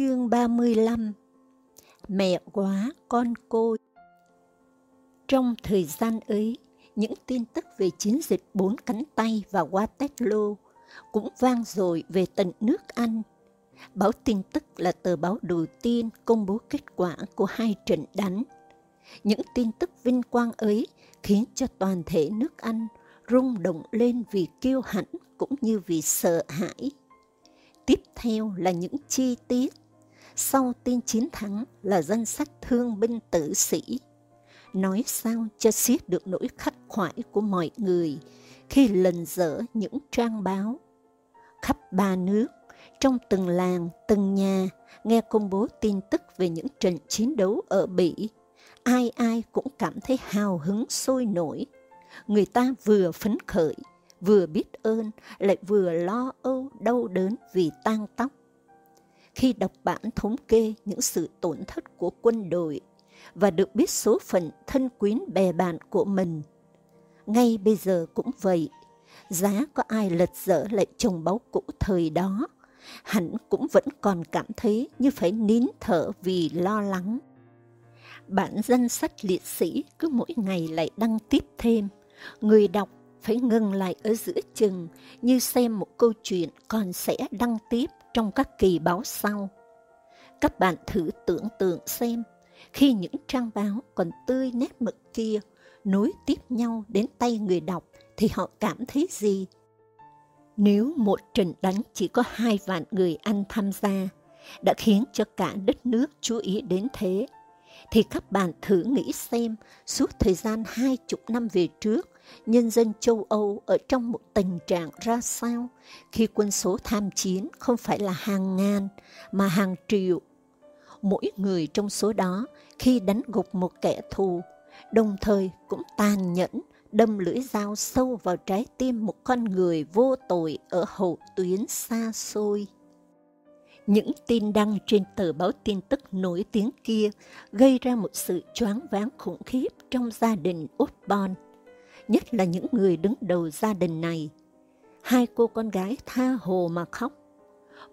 Chương 35 Mẹ quá con cô Trong thời gian ấy, những tin tức về chiến dịch bốn cánh tay và Waterloo cũng vang dội về tận nước Anh. Báo tin tức là tờ báo đầu tiên công bố kết quả của hai trận đánh. Những tin tức vinh quang ấy khiến cho toàn thể nước Anh rung động lên vì kiêu hãnh cũng như vì sợ hãi. Tiếp theo là những chi tiết. Sau tin chiến thắng là danh sách thương binh tử sĩ. Nói sao cho xiết được nỗi khắc khoải của mọi người khi lần dở những trang báo. Khắp ba nước, trong từng làng, từng nhà, nghe công bố tin tức về những trận chiến đấu ở Bỉ, ai ai cũng cảm thấy hào hứng sôi nổi. Người ta vừa phấn khởi, vừa biết ơn, lại vừa lo âu đau đớn vì tang tóc. Khi đọc bản thống kê những sự tổn thất của quân đội và được biết số phận thân quyến bè bạn của mình, ngay bây giờ cũng vậy, giá có ai lật dở lại chồng báu cũ thời đó, hẳn cũng vẫn còn cảm thấy như phải nín thở vì lo lắng. Bản danh sách liệt sĩ cứ mỗi ngày lại đăng tiếp thêm, người đọc phải ngừng lại ở giữa chừng như xem một câu chuyện còn sẽ đăng tiếp trong các kỳ báo sau. Các bạn thử tưởng tượng xem, khi những trang báo còn tươi nét mực kia nối tiếp nhau đến tay người đọc thì họ cảm thấy gì? Nếu một trận đánh chỉ có hai vạn người Anh tham gia, đã khiến cho cả đất nước chú ý đến thế, thì các bạn thử nghĩ xem suốt thời gian hai chục năm về trước, nhân dân châu Âu ở trong một tình trạng ra sao khi quân số tham chiến không phải là hàng ngàn mà hàng triệu. Mỗi người trong số đó khi đánh gục một kẻ thù, đồng thời cũng tàn nhẫn đâm lưỡi dao sâu vào trái tim một con người vô tội ở hậu tuyến xa xôi. Những tin đăng trên tờ báo tin tức nổi tiếng kia gây ra một sự choáng váng khủng khiếp trong gia đình Osborne nhất là những người đứng đầu gia đình này. Hai cô con gái tha hồ mà khóc.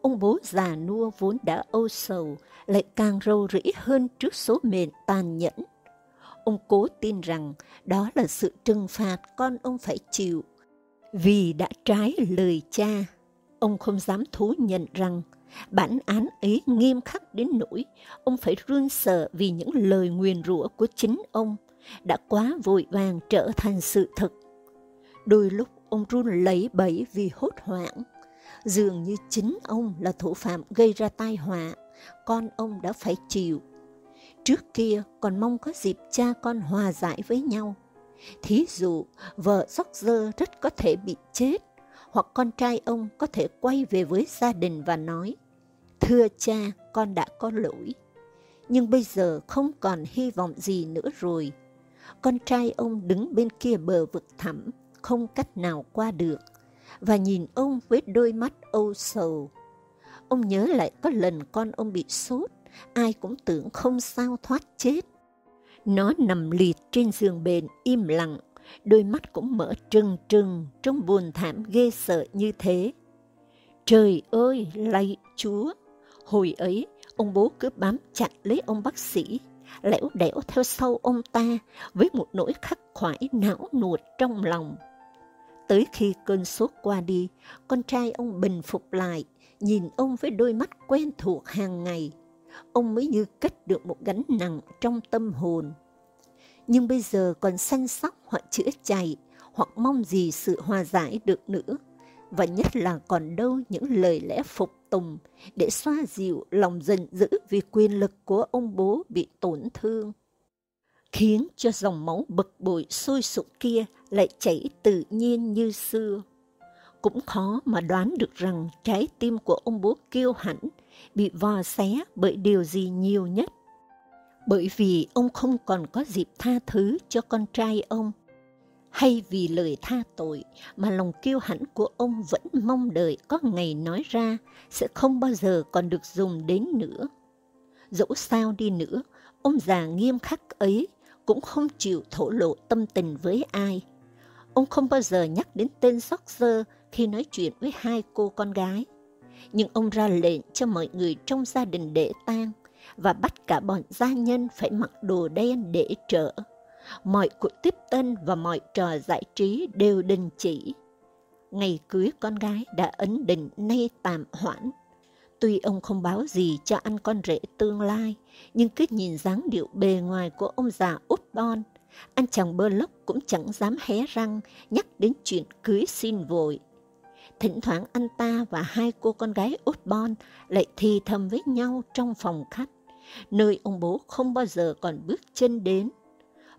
Ông bố già nua vốn đã âu sầu, lại càng râu rĩ hơn trước số mệnh tàn nhẫn. Ông cố tin rằng đó là sự trừng phạt con ông phải chịu. Vì đã trái lời cha, ông không dám thú nhận rằng bản án ấy nghiêm khắc đến nỗi ông phải run sợ vì những lời nguyền rủa của chính ông đã quá vội vàng trở thành sự thực. Đôi lúc ông run lấy bẫy vì hốt hoảng, dường như chính ông là thủ phạm gây ra tai họa, con ông đã phải chịu. Trước kia còn mong có dịp cha con hòa giải với nhau. Thí dụ, vợ sóc dơ rất có thể bị chết, hoặc con trai ông có thể quay về với gia đình và nói, Thưa cha, con đã có lỗi. Nhưng bây giờ không còn hy vọng gì nữa rồi con trai ông đứng bên kia bờ vực thẳm, không cách nào qua được, và nhìn ông với đôi mắt âu sầu. Ông nhớ lại có lần con ông bị sốt, ai cũng tưởng không sao thoát chết. Nó nằm liệt trên giường bền im lặng, đôi mắt cũng mở trừng trừng trong buồn thảm ghê sợ như thế. Trời ơi, lạy Chúa! Hồi ấy, ông bố cứ bám chặt lấy ông bác sĩ, lẻo đẻo theo sau ông ta với một nỗi khắc khoải não nuột trong lòng. Tới khi cơn sốt qua đi, con trai ông bình phục lại, nhìn ông với đôi mắt quen thuộc hàng ngày. Ông mới như cất được một gánh nặng trong tâm hồn. Nhưng bây giờ còn săn sóc hoặc chữa chạy, hoặc mong gì sự hòa giải được nữa. Và nhất là còn đâu những lời lẽ phục tùng để xoa dịu lòng giận dữ vì quyền lực của ông bố bị tổn thương. Khiến cho dòng máu bực bội sôi sục kia lại chảy tự nhiên như xưa. Cũng khó mà đoán được rằng trái tim của ông bố kiêu hãnh, bị vò xé bởi điều gì nhiều nhất. Bởi vì ông không còn có dịp tha thứ cho con trai ông hay vì lời tha tội mà lòng kiêu hãnh của ông vẫn mong đợi có ngày nói ra sẽ không bao giờ còn được dùng đến nữa. Dẫu sao đi nữa, ông già nghiêm khắc ấy cũng không chịu thổ lộ tâm tình với ai. Ông không bao giờ nhắc đến tên George khi nói chuyện với hai cô con gái. nhưng ông ra lệnh cho mọi người trong gia đình để tang và bắt cả bọn gia nhân phải mặc đồ đen để trở. Mọi cuộc tiếp tân và mọi trò giải trí đều đình chỉ. Ngày cưới con gái đã ấn định nay tạm hoãn. Tuy ông không báo gì cho anh con rể tương lai, nhưng cứ nhìn dáng điệu bề ngoài của ông già út bon, anh chàng bơ lốc cũng chẳng dám hé răng nhắc đến chuyện cưới xin vội. Thỉnh thoảng anh ta và hai cô con gái út bon lại thì thầm với nhau trong phòng khách, nơi ông bố không bao giờ còn bước chân đến.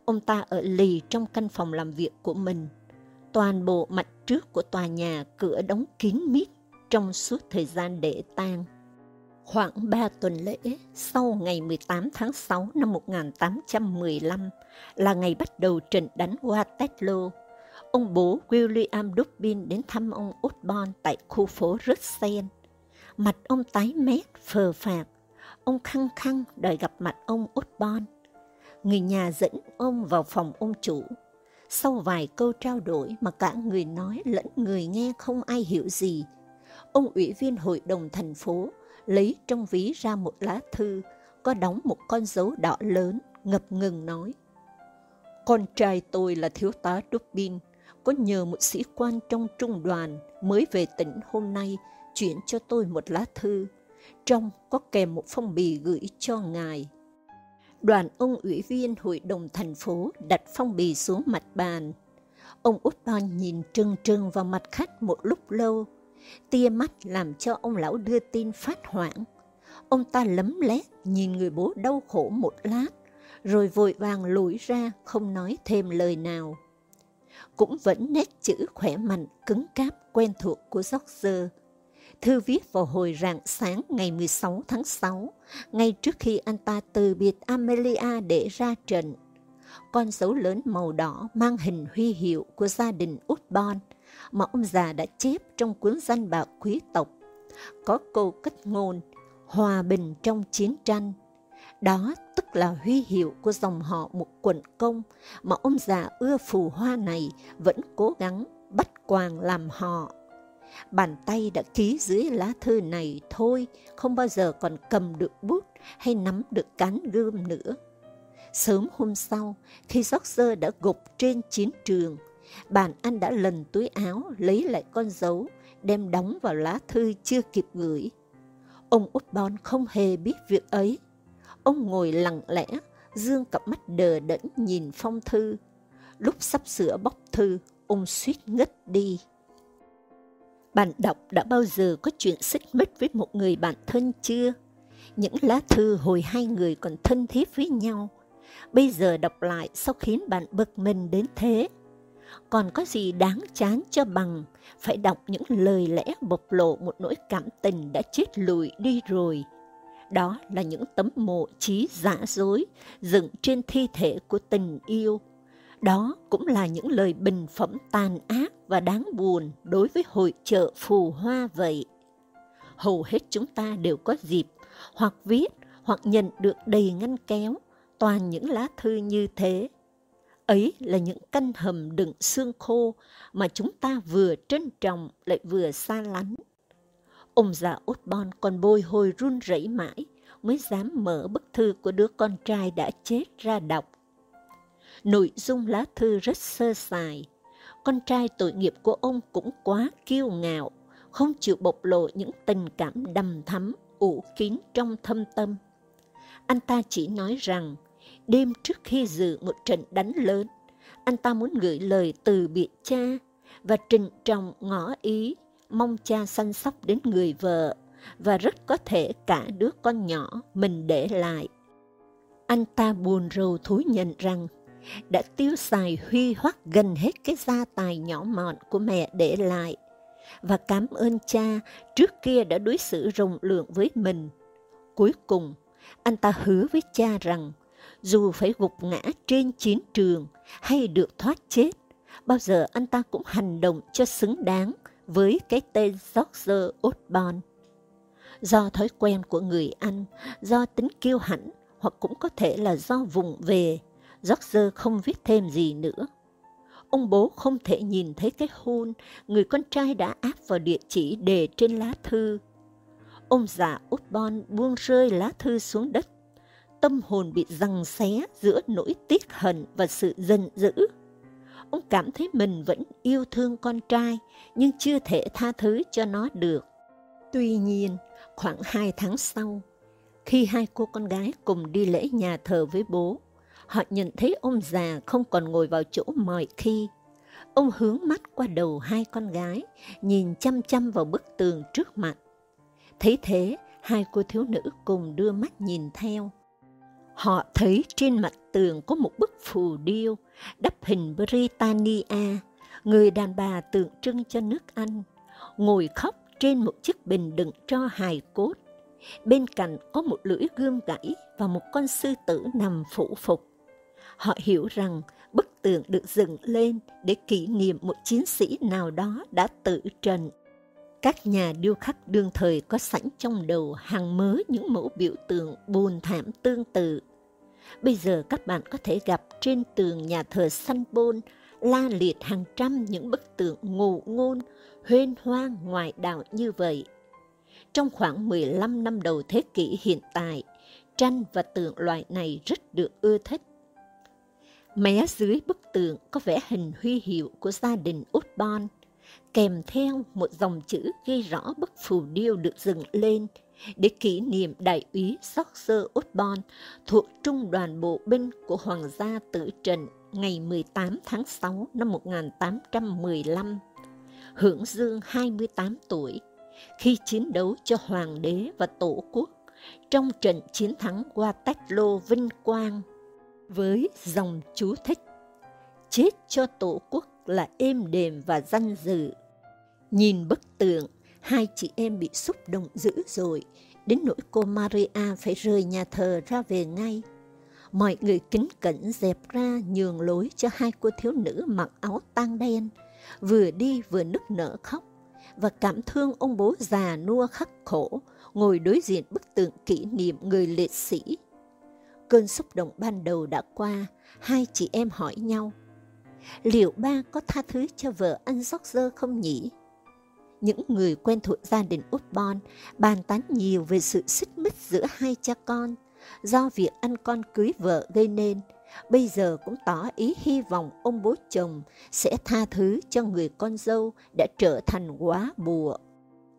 Ông ta ở lì trong căn phòng làm việc của mình. Toàn bộ mặt trước của tòa nhà cửa đóng kín mít trong suốt thời gian để tang. Khoảng 3 tuần lễ sau ngày 18 tháng 6 năm 1815 là ngày bắt đầu trận đánh Waterloo, ông bố William Dubin đến thăm ông Osborne tại khu phố Russell. Mặt ông tái mét, phờ phạc. Ông khăng khăng đòi gặp mặt ông Osborne. Người nhà dẫn ông vào phòng ông chủ. Sau vài câu trao đổi mà cả người nói lẫn người nghe không ai hiểu gì, ông ủy viên hội đồng thành phố lấy trong ví ra một lá thư, có đóng một con dấu đỏ lớn, ngập ngừng nói. Con trai tôi là thiếu tá Dubin, có nhờ một sĩ quan trong trung đoàn mới về tỉnh hôm nay chuyển cho tôi một lá thư, trong có kèm một phong bì gửi cho ngài. Đoàn ông ủy viên hội đồng thành phố đặt phong bì xuống mặt bàn. Ông út ban nhìn trừng trừng vào mặt khách một lúc lâu, tia mắt làm cho ông lão đưa tin phát hoảng. Ông ta lấm lét nhìn người bố đau khổ một lát, rồi vội vàng lùi ra không nói thêm lời nào. Cũng vẫn nét chữ khỏe mạnh, cứng cáp, quen thuộc của George. Thư viết vào hồi rạng sáng ngày 16 tháng 6, ngay trước khi anh ta từ biệt Amelia để ra trận. Con dấu lớn màu đỏ mang hình huy hiệu của gia đình Utbon mà ông già đã chép trong cuốn danh bạc quý tộc. Có câu cách ngôn, hòa bình trong chiến tranh. Đó tức là huy hiệu của dòng họ một quận công mà ông già ưa phù hoa này vẫn cố gắng bắt quàng làm họ. Bàn tay đã ký dưới lá thư này thôi, không bao giờ còn cầm được bút hay nắm được cán gươm nữa. Sớm hôm sau, khi George đã gục trên chiến trường, bạn anh đã lần túi áo lấy lại con dấu, đem đóng vào lá thư chưa kịp gửi. Ông út bon không hề biết việc ấy. Ông ngồi lặng lẽ, dương cặp mắt đờ đẫn nhìn phong thư. Lúc sắp sửa bóc thư, ông suýt ngất đi. Bạn đọc đã bao giờ có chuyện xích mích với một người bạn thân chưa? Những lá thư hồi hai người còn thân thiết với nhau. Bây giờ đọc lại sao khiến bạn bực mình đến thế? còn có gì đáng chán cho bằng phải đọc những lời lẽ bộc lộ một nỗi cảm tình đã chết lùi đi rồi. Đó là những tấm mộ trí giả dối dựng trên thi thể của tình yêu. Đó cũng là những lời bình phẩm tàn ác và đáng buồn đối với hội chợ phù hoa vậy. Hầu hết chúng ta đều có dịp hoặc viết hoặc nhận được đầy ngăn kéo toàn những lá thư như thế Ấy là những căn hầm đựng xương khô mà chúng ta vừa trân trọng lại vừa xa lánh. Ông già út bon còn bôi hồi run rẩy mãi mới dám mở bức thư của đứa con trai đã chết ra đọc. Nội dung lá thư rất sơ sài. Con trai tội nghiệp của ông cũng quá kiêu ngạo, không chịu bộc lộ những tình cảm đầm thắm, ủ kín trong thâm tâm. Anh ta chỉ nói rằng Đêm trước khi dự một trận đánh lớn, anh ta muốn gửi lời từ biệt cha và trịnh trọng ngỏ ý mong cha săn sóc đến người vợ và rất có thể cả đứa con nhỏ mình để lại. Anh ta buồn rầu thú nhận rằng đã tiêu xài huy hoắc gần hết cái gia tài nhỏ mọn của mẹ để lại và cảm ơn cha trước kia đã đối xử rộng lượng với mình. Cuối cùng, anh ta hứa với cha rằng dù phải gục ngã trên chiến trường hay được thoát chết, bao giờ anh ta cũng hành động cho xứng đáng với cái tên George Osborne. Do thói quen của người Anh, do tính kiêu hãnh hoặc cũng có thể là do vùng về, George không viết thêm gì nữa. Ông bố không thể nhìn thấy cái hôn người con trai đã áp vào địa chỉ đề trên lá thư. Ông già Upton buông rơi lá thư xuống đất. Tâm hồn bị giằng xé giữa nỗi tiếc hận và sự giận dữ. Ông cảm thấy mình vẫn yêu thương con trai, nhưng chưa thể tha thứ cho nó được. Tuy nhiên, khoảng hai tháng sau, khi hai cô con gái cùng đi lễ nhà thờ với bố, họ nhận thấy ông già không còn ngồi vào chỗ mọi khi. Ông hướng mắt qua đầu hai con gái, nhìn chăm chăm vào bức tường trước mặt. Thấy thế, hai cô thiếu nữ cùng đưa mắt nhìn theo. Họ thấy trên mặt tường có một bức phù điêu đắp hình Britannia, người đàn bà tượng trưng cho nước Anh, ngồi khóc trên một chiếc bình đựng cho hài cốt. Bên cạnh có một lưỡi gươm gãy và một con sư tử nằm phủ phục. Họ hiểu rằng bức tượng được dựng lên để kỷ niệm một chiến sĩ nào đó đã tử trần. Các nhà điêu khắc đương thời có sẵn trong đầu hàng mớ những mẫu biểu tượng buồn thảm tương tự. Bây giờ các bạn có thể gặp trên tường nhà thờ San Bôn la liệt hàng trăm những bức tượng ngụ ngôn, huyên hoang ngoại đạo như vậy. Trong khoảng 15 năm đầu thế kỷ hiện tại, tranh và tượng loại này rất được ưa thích. Mé dưới bức tượng có vẽ hình huy hiệu của gia đình Utbon, kèm theo một dòng chữ ghi rõ bức phù điêu được dựng lên để kỷ niệm đại úy George Utbon thuộc Trung đoàn Bộ binh của Hoàng gia Tử Trần ngày 18 tháng 6 năm 1815, hưởng dương 28 tuổi, khi chiến đấu cho Hoàng đế và Tổ quốc trong trận chiến thắng Waterloo vinh quang với dòng chú thích chết cho tổ quốc là êm đềm và danh dự. Nhìn bức tượng, hai chị em bị xúc động dữ rồi, đến nỗi cô Maria phải rời nhà thờ ra về ngay. Mọi người kính cẩn dẹp ra nhường lối cho hai cô thiếu nữ mặc áo tang đen, vừa đi vừa nức nở khóc, và cảm thương ông bố già nua khắc khổ, ngồi đối diện bức tượng kỷ niệm người liệt sĩ Cơn xúc động ban đầu đã qua, hai chị em hỏi nhau, liệu ba có tha thứ cho vợ anh George không nhỉ? Những người quen thuộc gia đình Osborne bàn tán nhiều về sự xích mích giữa hai cha con, do việc anh con cưới vợ gây nên, bây giờ cũng tỏ ý hy vọng ông bố chồng sẽ tha thứ cho người con dâu đã trở thành quá bùa.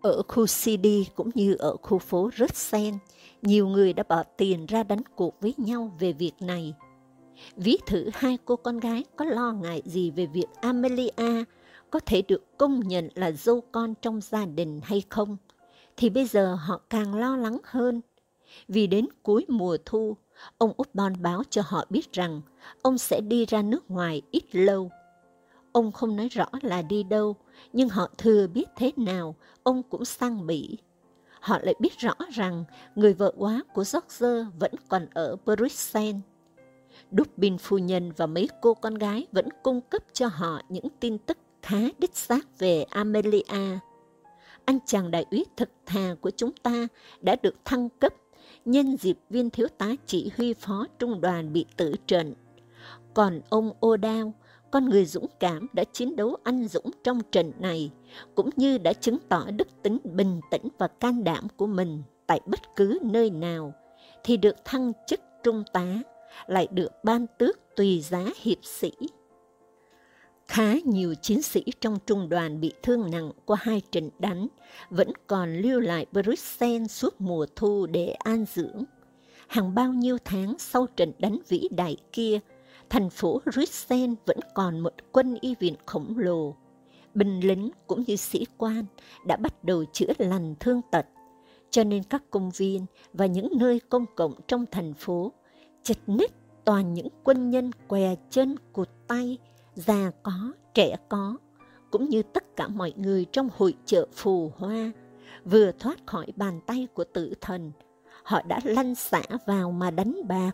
Ở khu CD cũng như ở khu phố Russell, nhiều người đã bỏ tiền ra đánh cuộc với nhau về việc này. Ví thử hai cô con gái có lo ngại gì về việc Amelia có thể được công nhận là dâu con trong gia đình hay không, thì bây giờ họ càng lo lắng hơn. Vì đến cuối mùa thu, ông Upton báo cho họ biết rằng ông sẽ đi ra nước ngoài ít lâu. Ông không nói rõ là đi đâu, nhưng họ thừa biết thế nào, ông cũng sang Mỹ họ lại biết rõ rằng người vợ quá của George vẫn còn ở Bruxelles. Dubin phu nhân và mấy cô con gái vẫn cung cấp cho họ những tin tức khá đích xác về Amelia. Anh chàng đại úy thực thà của chúng ta đã được thăng cấp nhân dịp viên thiếu tá chỉ huy phó trung đoàn bị tử trận. Còn ông O'Dowd con người dũng cảm đã chiến đấu anh dũng trong trận này, cũng như đã chứng tỏ đức tính bình tĩnh và can đảm của mình tại bất cứ nơi nào, thì được thăng chức trung tá, lại được ban tước tùy giá hiệp sĩ. Khá nhiều chiến sĩ trong trung đoàn bị thương nặng qua hai trận đánh, vẫn còn lưu lại Bruxelles suốt mùa thu để an dưỡng. Hàng bao nhiêu tháng sau trận đánh vĩ đại kia, thành phố Bruxelles vẫn còn một quân y viện khổng lồ. Binh lính cũng như sĩ quan đã bắt đầu chữa lành thương tật, cho nên các công viên và những nơi công cộng trong thành phố chật ních toàn những quân nhân què chân cụt tay, già có, trẻ có, cũng như tất cả mọi người trong hội chợ phù hoa, vừa thoát khỏi bàn tay của tử thần, họ đã lăn xả vào mà đánh bạc,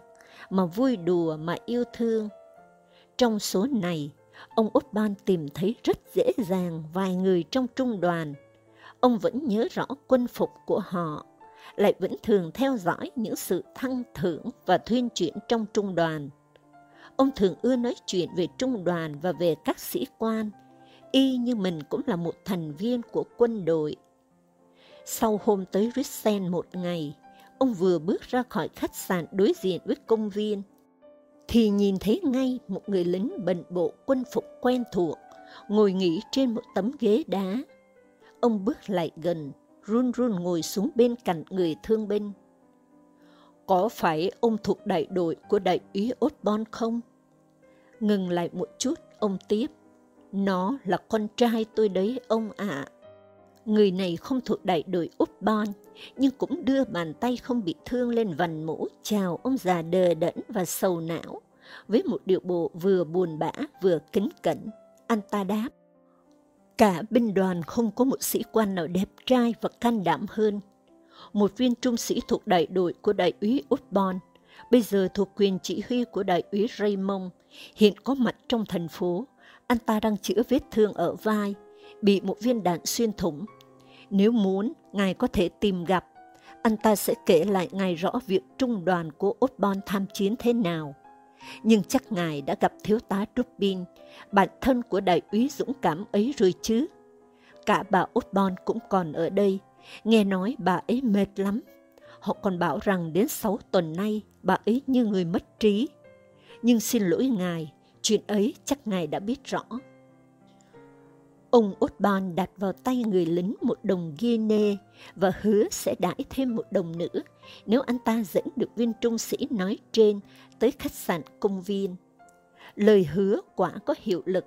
mà vui đùa mà yêu thương. Trong số này, ông Osborne tìm thấy rất dễ dàng vài người trong trung đoàn. Ông vẫn nhớ rõ quân phục của họ, lại vẫn thường theo dõi những sự thăng thưởng và thuyên chuyển trong trung đoàn. Ông thường ưa nói chuyện về trung đoàn và về các sĩ quan, y như mình cũng là một thành viên của quân đội. Sau hôm tới Rixen một ngày, ông vừa bước ra khỏi khách sạn đối diện với công viên, thì nhìn thấy ngay một người lính bệnh bộ quân phục quen thuộc, ngồi nghỉ trên một tấm ghế đá. Ông bước lại gần, run run ngồi xuống bên cạnh người thương binh. Có phải ông thuộc đại đội của đại úy Osborn không? Ngừng lại một chút, ông tiếp. Nó là con trai tôi đấy, ông ạ. À. Người này không thuộc đại đội Upton, nhưng cũng đưa bàn tay không bị thương lên vành mũ chào ông già đờ đẫn và sầu não, với một điệu bộ vừa buồn bã vừa kính cẩn. Anh ta đáp, cả binh đoàn không có một sĩ quan nào đẹp trai và can đảm hơn. Một viên trung sĩ thuộc đại đội của đại úy Upton, bây giờ thuộc quyền chỉ huy của đại úy Raymond, hiện có mặt trong thành phố. Anh ta đang chữa vết thương ở vai, bị một viên đạn xuyên thủng nếu muốn, Ngài có thể tìm gặp. Anh ta sẽ kể lại Ngài rõ việc trung đoàn của Osborne tham chiến thế nào. Nhưng chắc Ngài đã gặp thiếu tá Rubin, bạn thân của đại úy dũng cảm ấy rồi chứ. Cả bà Osborne cũng còn ở đây. Nghe nói bà ấy mệt lắm. Họ còn bảo rằng đến sáu tuần nay bà ấy như người mất trí. Nhưng xin lỗi Ngài, chuyện ấy chắc Ngài đã biết rõ. Ông Osborn đặt vào tay người lính một đồng guinea và hứa sẽ đãi thêm một đồng nữa nếu anh ta dẫn được viên trung sĩ nói trên tới khách sạn công viên. Lời hứa quả có hiệu lực.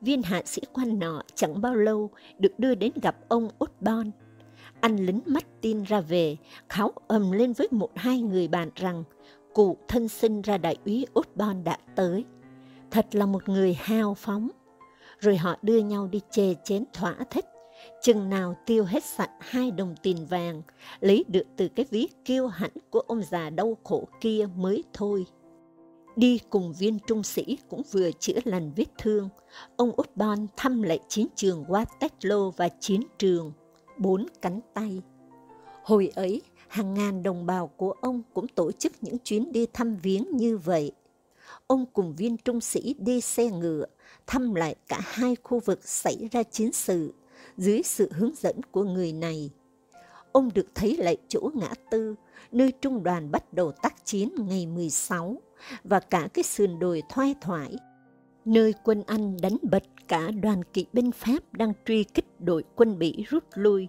Viên hạ sĩ quan nọ chẳng bao lâu được đưa đến gặp ông Osborn. Anh lính mắt tin ra về, kháo ầm lên với một hai người bạn rằng cụ thân sinh ra đại úy Osborn đã tới. Thật là một người hào phóng rồi họ đưa nhau đi chê chén thỏa thích, chừng nào tiêu hết sạch hai đồng tiền vàng, lấy được từ cái ví kiêu hãnh của ông già đau khổ kia mới thôi. Đi cùng viên trung sĩ cũng vừa chữa lành vết thương, ông Osborn thăm lại chiến trường Waterloo và chiến trường Bốn Cánh Tay. Hồi ấy, hàng ngàn đồng bào của ông cũng tổ chức những chuyến đi thăm viếng như vậy. Ông cùng viên trung sĩ đi xe ngựa, thăm lại cả hai khu vực xảy ra chiến sự dưới sự hướng dẫn của người này. Ông được thấy lại chỗ ngã tư, nơi trung đoàn bắt đầu tác chiến ngày 16 và cả cái sườn đồi thoai thoải, nơi quân Anh đánh bật cả đoàn kỵ binh Pháp đang truy kích đội quân Bỉ rút lui.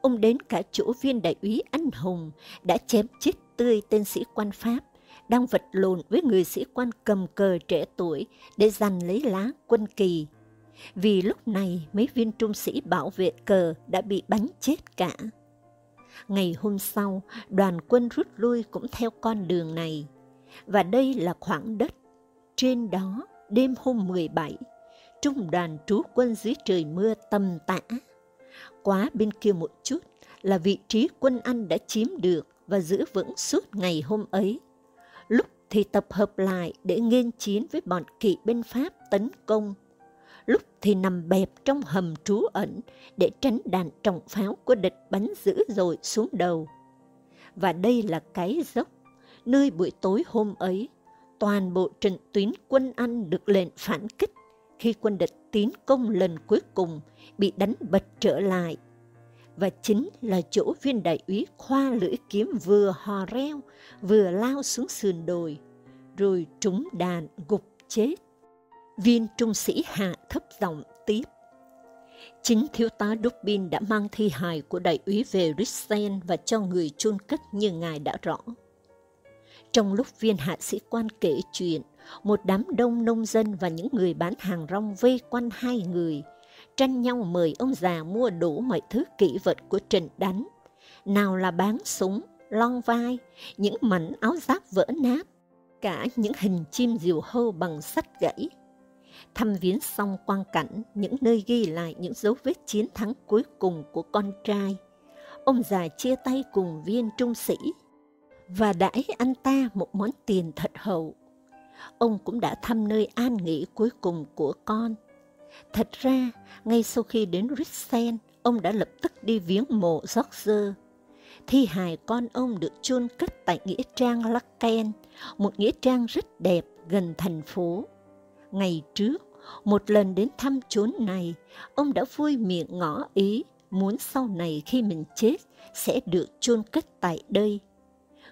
Ông đến cả chỗ viên đại úy anh hùng đã chém chết tươi tên sĩ quan Pháp đang vật lộn với người sĩ quan cầm cờ trẻ tuổi để giành lấy lá quân kỳ. Vì lúc này mấy viên trung sĩ bảo vệ cờ đã bị bắn chết cả. Ngày hôm sau, đoàn quân rút lui cũng theo con đường này. Và đây là khoảng đất. Trên đó, đêm hôm 17, trung đoàn trú quân dưới trời mưa tầm tã. Quá bên kia một chút là vị trí quân Anh đã chiếm được và giữ vững suốt ngày hôm ấy thì tập hợp lại để nghênh chiến với bọn kỵ binh Pháp tấn công, lúc thì nằm bẹp trong hầm trú ẩn để tránh đạn trọng pháo của địch bắn dữ dội xuống đầu. Và đây là cái dốc, nơi buổi tối hôm ấy, toàn bộ trận tuyến quân Anh được lệnh phản kích khi quân địch tiến công lần cuối cùng bị đánh bật trở lại và chính là chỗ viên đại úy khoa lưỡi kiếm vừa hò reo, vừa lao xuống sườn đồi, rồi trúng đạn gục chết. Viên trung sĩ hạ thấp giọng tiếp. Chính thiếu tá Dubin đã mang thi hài của đại úy về Rissen và cho người chôn cất như ngài đã rõ. Trong lúc viên hạ sĩ quan kể chuyện, một đám đông nông dân và những người bán hàng rong vây quanh hai người, tranh nhau mời ông già mua đủ mọi thứ kỹ vật của trận đánh. Nào là bán súng, lon vai, những mảnh áo giáp vỡ nát, cả những hình chim diều hâu bằng sắt gãy. Thăm viếng xong quang cảnh, những nơi ghi lại những dấu vết chiến thắng cuối cùng của con trai. Ông già chia tay cùng viên trung sĩ và đãi anh ta một món tiền thật hậu. Ông cũng đã thăm nơi an nghỉ cuối cùng của con Thật ra, ngay sau khi đến Rixen, ông đã lập tức đi viếng mộ George. Thi hài con ông được chôn cất tại Nghĩa Trang Lacken, một nghĩa trang rất đẹp gần thành phố. Ngày trước, một lần đến thăm chốn này, ông đã vui miệng ngỏ ý muốn sau này khi mình chết sẽ được chôn cất tại đây.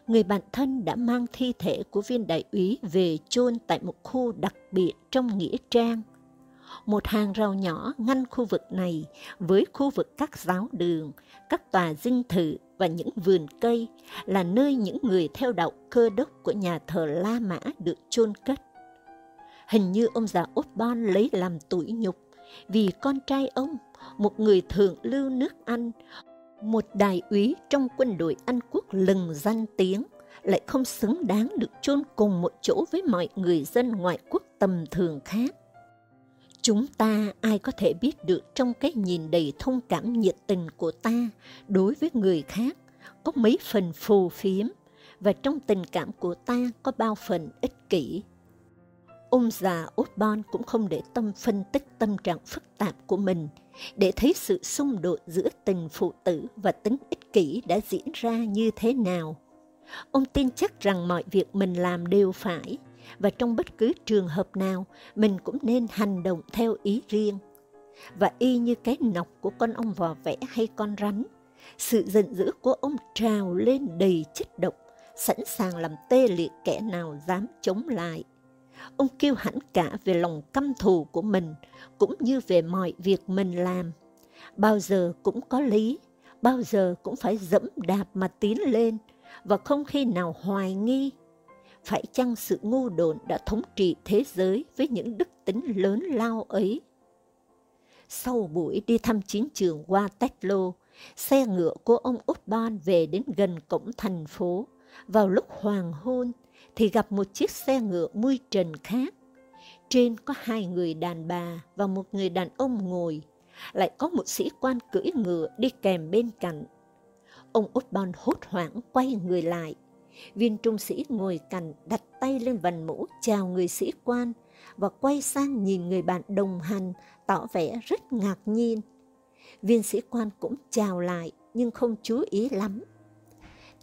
Người bạn thân đã mang thi thể của viên đại úy về chôn tại một khu đặc biệt trong Nghĩa Trang. Một hàng rào nhỏ ngăn khu vực này với khu vực các giáo đường, các tòa dinh thự và những vườn cây là nơi những người theo đạo cơ đốc của nhà thờ La Mã được chôn cất. Hình như ông già Osborn lấy làm tủi nhục vì con trai ông, một người thượng lưu nước Anh, một đại úy trong quân đội Anh quốc lừng danh tiếng, lại không xứng đáng được chôn cùng một chỗ với mọi người dân ngoại quốc tầm thường khác. Chúng ta ai có thể biết được trong cái nhìn đầy thông cảm nhiệt tình của ta đối với người khác có mấy phần phù phiếm và trong tình cảm của ta có bao phần ích kỷ. Ông già Osborn cũng không để tâm phân tích tâm trạng phức tạp của mình, để thấy sự xung đột giữa tình phụ tử và tính ích kỷ đã diễn ra như thế nào. Ông tin chắc rằng mọi việc mình làm đều phải, và trong bất cứ trường hợp nào, mình cũng nên hành động theo ý riêng. Và y như cái nọc của con ong vò vẽ hay con rắn, sự giận dữ của ông trào lên đầy chất độc, sẵn sàng làm tê liệt kẻ nào dám chống lại. Ông kêu hãnh cả về lòng căm thù của mình, cũng như về mọi việc mình làm. Bao giờ cũng có lý, bao giờ cũng phải dẫm đạp mà tiến lên, và không khi nào hoài nghi. Phải chăng sự ngu độn đã thống trị thế giới với những đức tính lớn lao ấy? Sau buổi đi thăm chiến trường qua Waterloo, xe ngựa của ông Osborn về đến gần cổng thành phố. Vào lúc hoàng hôn, thì gặp một chiếc xe ngựa mui trần khác. Trên có hai người đàn bà và một người đàn ông ngồi, lại có một sĩ quan cưỡi ngựa đi kèm bên cạnh. Ông Osborn hốt hoảng quay người lại. Viên trung sĩ ngồi cạnh đặt tay lên vành mũ chào người sĩ quan và quay sang nhìn người bạn đồng hành tỏ vẻ rất ngạc nhiên. Viên sĩ quan cũng chào lại nhưng không chú ý lắm.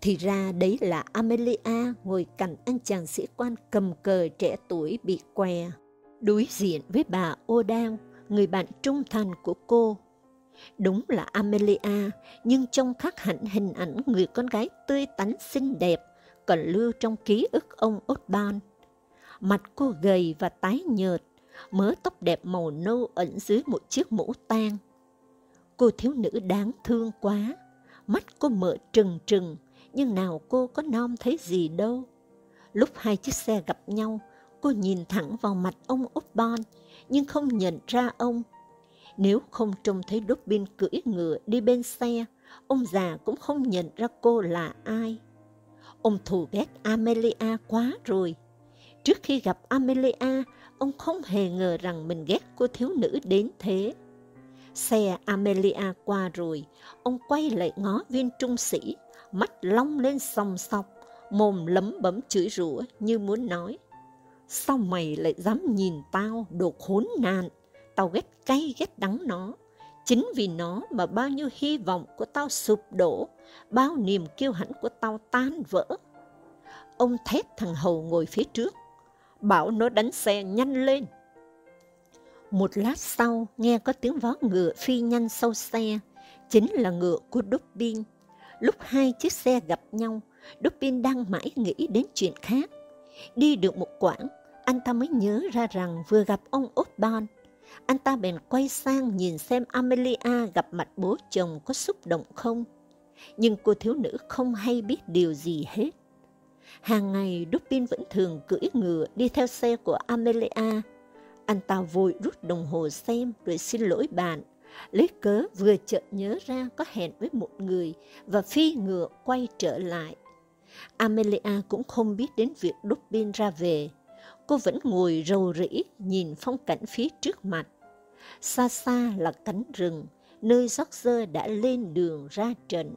Thì ra đấy là Amelia ngồi cạnh anh chàng sĩ quan cầm cờ trẻ tuổi bị què, đối diện với bà O'Dowd, người bạn trung thành của cô. Đúng là Amelia, nhưng trông khắc hẳn hình ảnh người con gái tươi tắn xinh đẹp, còn lưu trong ký ức ông Osborn. Mặt cô gầy và tái nhợt, mớ tóc đẹp màu nâu ẩn dưới một chiếc mũ tang. Cô thiếu nữ đáng thương quá, mắt cô mở trừng trừng, nhưng nào cô có nom thấy gì đâu. Lúc hai chiếc xe gặp nhau, cô nhìn thẳng vào mặt ông Osborn, nhưng không nhận ra ông. Nếu không trông thấy Dobbin cưỡi ngựa đi bên xe, ông già cũng không nhận ra cô là ai. Ông thù ghét Amelia quá rồi. Trước khi gặp Amelia, ông không hề ngờ rằng mình ghét cô thiếu nữ đến thế. Xe Amelia qua rồi, ông quay lại ngó viên trung sĩ, mắt long lên sòng sọc, mồm lấm bấm chửi rủa như muốn nói. Sao mày lại dám nhìn tao, đồ khốn nạn, tao ghét cay ghét đắng nó. Chính vì nó mà bao nhiêu hy vọng của tao sụp đổ, bao niềm kiêu hãnh của tao tan vỡ. Ông thét thằng Hầu ngồi phía trước, bảo nó đánh xe nhanh lên. Một lát sau, nghe có tiếng vó ngựa phi nhanh sau xe, chính là ngựa của Đúc Biên. Lúc hai chiếc xe gặp nhau, Dupin đang mãi nghĩ đến chuyện khác. Đi được một quãng, anh ta mới nhớ ra rằng vừa gặp ông Osborn. Anh ta bèn quay sang nhìn xem Amelia gặp mặt bố chồng có xúc động không. Nhưng cô thiếu nữ không hay biết điều gì hết. Hàng ngày Dupin vẫn thường cưỡi ngựa đi theo xe của Amelia. Anh ta vội rút đồng hồ xem rồi xin lỗi bạn lấy cớ vừa chợt nhớ ra có hẹn với một người và phi ngựa quay trở lại. Amelia cũng không biết đến việc Dupin ra về. Cô vẫn ngồi rầu rĩ nhìn phong cảnh phía trước mặt. Xa xa là cánh rừng, nơi George đã lên đường ra trận.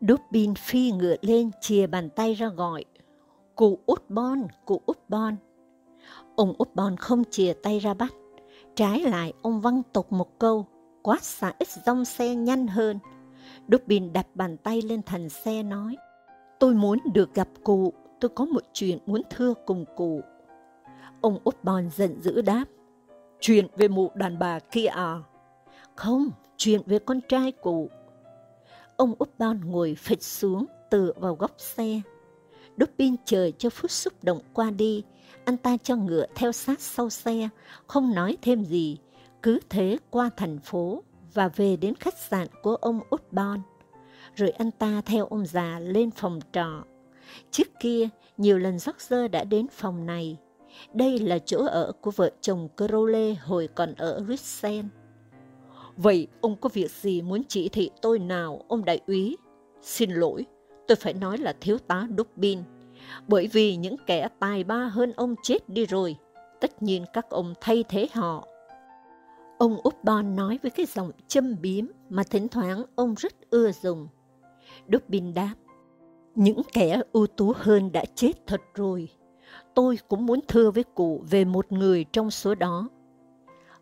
Dubin phi ngựa lên chìa bàn tay ra gọi. Cụ Osborn, cụ Osborn. Ông Osborn không chìa tay ra bắt. Trái lại, ông văng tục một câu, quát xả ít dòng xe nhanh hơn. Dubin đặt bàn tay lên thành xe nói, tôi muốn được gặp cụ, tôi có một chuyện muốn thưa cùng cụ. Ông út bon giận dữ đáp, chuyện về mụ đàn bà kia à? Không, chuyện về con trai cụ. Ông út bon ngồi phịch xuống, tựa vào góc xe. Dobbin chờ cho phút xúc động qua đi, anh ta cho ngựa theo sát sau xe, không nói thêm gì, cứ thế qua thành phố và về đến khách sạn của ông út bon Rồi anh ta theo ông già lên phòng trọ. Trước kia, nhiều lần George đã đến phòng này. Đây là chỗ ở của vợ chồng Crowley hồi còn ở Rixen. Vậy ông có việc gì muốn chỉ thị tôi nào, ông đại úy? Xin lỗi, tôi phải nói là thiếu tá Dubin. Bởi vì những kẻ tài ba hơn ông chết đi rồi, tất nhiên các ông thay thế họ. Ông Upton nói với cái giọng châm biếm mà thỉnh thoảng ông rất ưa dùng. Dubin đáp, những kẻ ưu tú hơn đã chết thật rồi. Tôi cũng muốn thưa với cụ về một người trong số đó.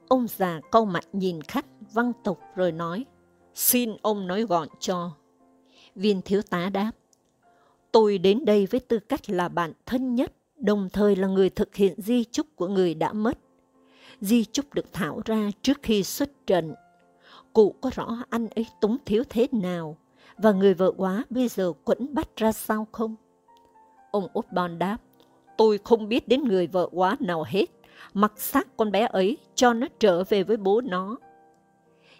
Ông già câu mặt nhìn khách văn tục rồi nói, xin ông nói gọn cho. Viên thiếu tá đáp, tôi đến đây với tư cách là bạn thân nhất, đồng thời là người thực hiện di chúc của người đã mất. Di chúc được thảo ra trước khi xuất trận. Cụ có rõ anh ấy túng thiếu thế nào, và người vợ quá bây giờ quẫn bắt ra sao không? Ông Út Bon đáp, tôi không biết đến người vợ quá nào hết, mặc xác con bé ấy cho nó trở về với bố nó.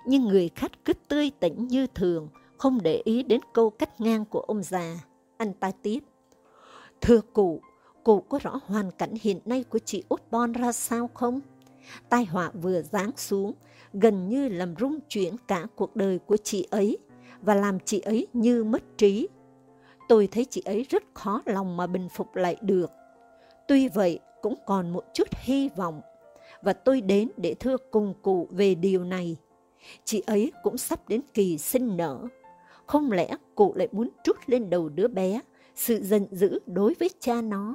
Nhưng người khách cứ tươi tỉnh như thường, không để ý đến câu cắt ngang của ông già. Anh ta tiếp. Thưa cụ, cụ có rõ hoàn cảnh hiện nay của chị Osborne ra sao không? Tai họa vừa giáng xuống, gần như làm rung chuyển cả cuộc đời của chị ấy và làm chị ấy như mất trí. Tôi thấy chị ấy rất khó lòng mà bình phục lại được. Tuy vậy, cũng còn một chút hy vọng, và tôi đến để thưa cùng cụ về điều này. Chị ấy cũng sắp đến kỳ sinh nở. Không lẽ cụ lại muốn trút lên đầu đứa bé sự giận dữ đối với cha nó?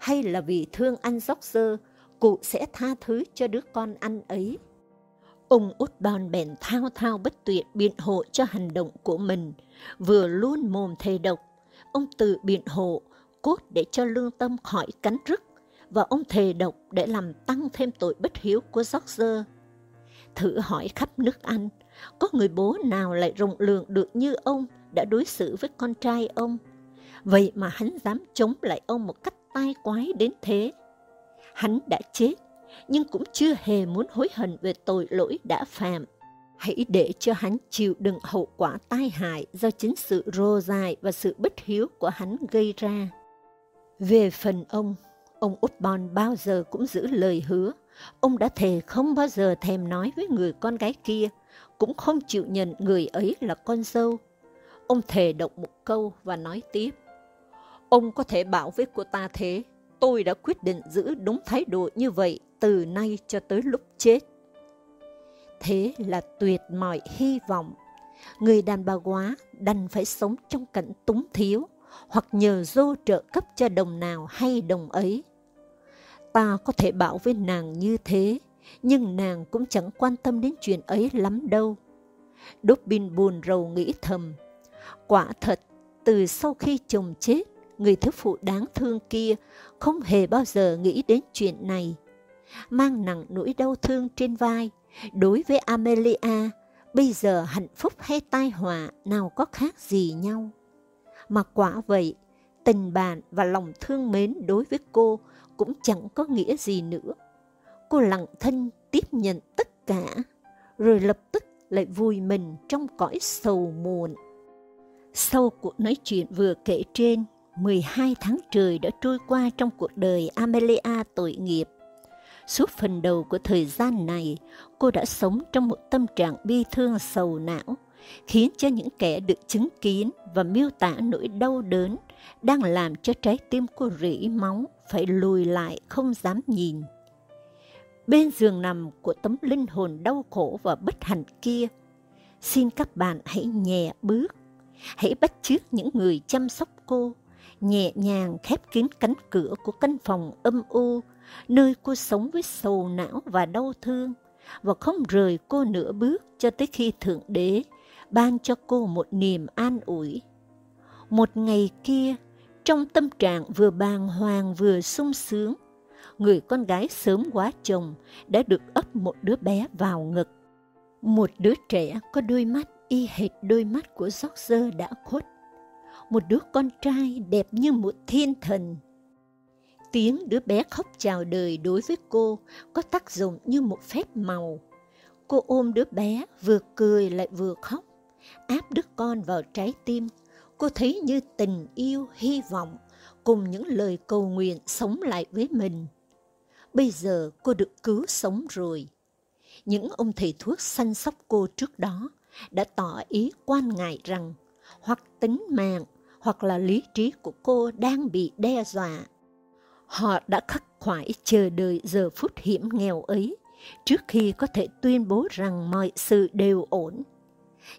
Hay là vì thương anh dốc dơ, cụ sẽ tha thứ cho đứa con anh ấy? Ông út bon bèn thao thao bất tuyệt biện hộ cho hành động của mình, vừa luôn mồm thề độc. Ông tự biện hộ, cốt để cho lương tâm khỏi cắn rứt, và ông thề độc để làm tăng thêm tội bất hiếu của George. Thử hỏi khắp nước Anh, có người bố nào lại rộng lượng được như ông đã đối xử với con trai ông? Vậy mà hắn dám chống lại ông một cách tai quái đến thế. Hắn đã chết, nhưng cũng chưa hề muốn hối hận về tội lỗi đã phạm. Hãy để cho hắn chịu đựng hậu quả tai hại do chính sự rô dài và sự bất hiếu của hắn gây ra. Về phần ông, ông Utbon bao giờ cũng giữ lời hứa. Ông đã thề không bao giờ thèm nói với người con gái kia, cũng không chịu nhận người ấy là con dâu. Ông thề động một câu và nói tiếp. Ông có thể bảo với cô ta thế, tôi đã quyết định giữ đúng thái độ như vậy từ nay cho tới lúc chết. Thế là tuyệt mọi hy vọng. Người đàn bà quá đành phải sống trong cảnh túng thiếu, hoặc nhờ dô trợ cấp cho đồng nào hay đồng ấy. Ta có thể bảo với nàng như thế, nhưng nàng cũng chẳng quan tâm đến chuyện ấy lắm đâu. Dobbin buồn rầu nghĩ thầm, quả thật, từ sau khi chồng chết, người thiếu phụ đáng thương kia không hề bao giờ nghĩ đến chuyện này. Mang nặng nỗi đau thương trên vai, đối với Amelia, bây giờ hạnh phúc hay tai họa nào có khác gì nhau. Mà quả vậy, tình bạn và lòng thương mến đối với cô cũng chẳng có nghĩa gì nữa. Cô lặng thinh tiếp nhận tất cả, rồi lập tức lại vui mình trong cõi sầu muộn. Sau cuộc nói chuyện vừa kể trên, 12 tháng trời đã trôi qua trong cuộc đời Amelia tội nghiệp. Suốt phần đầu của thời gian này, cô đã sống trong một tâm trạng bi thương sầu não, khiến cho những kẻ được chứng kiến và miêu tả nỗi đau đớn đang làm cho trái tim của rỉ máu phải lùi lại không dám nhìn. Bên giường nằm của tấm linh hồn đau khổ và bất hạnh kia, xin các bạn hãy nhẹ bước, hãy bắt chước những người chăm sóc cô, nhẹ nhàng khép kín cánh cửa của căn phòng âm u, nơi cô sống với sầu não và đau thương, và không rời cô nửa bước cho tới khi Thượng Đế ban cho cô một niềm an ủi. Một ngày kia, trong tâm trạng vừa bàng hoàng vừa sung sướng, người con gái sớm quá chồng đã được ấp một đứa bé vào ngực. Một đứa trẻ có đôi mắt y hệt đôi mắt của George đã khuất. Một đứa con trai đẹp như một thiên thần. Tiếng đứa bé khóc chào đời đối với cô có tác dụng như một phép màu. Cô ôm đứa bé vừa cười lại vừa khóc, áp đứa con vào trái tim. Cô thấy như tình yêu, hy vọng cùng những lời cầu nguyện sống lại với mình. Bây giờ cô được cứu sống rồi. Những ông thầy thuốc săn sóc cô trước đó đã tỏ ý quan ngại rằng hoặc tính mạng hoặc là lý trí của cô đang bị đe dọa. Họ đã khắc khoải chờ đợi giờ phút hiểm nghèo ấy trước khi có thể tuyên bố rằng mọi sự đều ổn.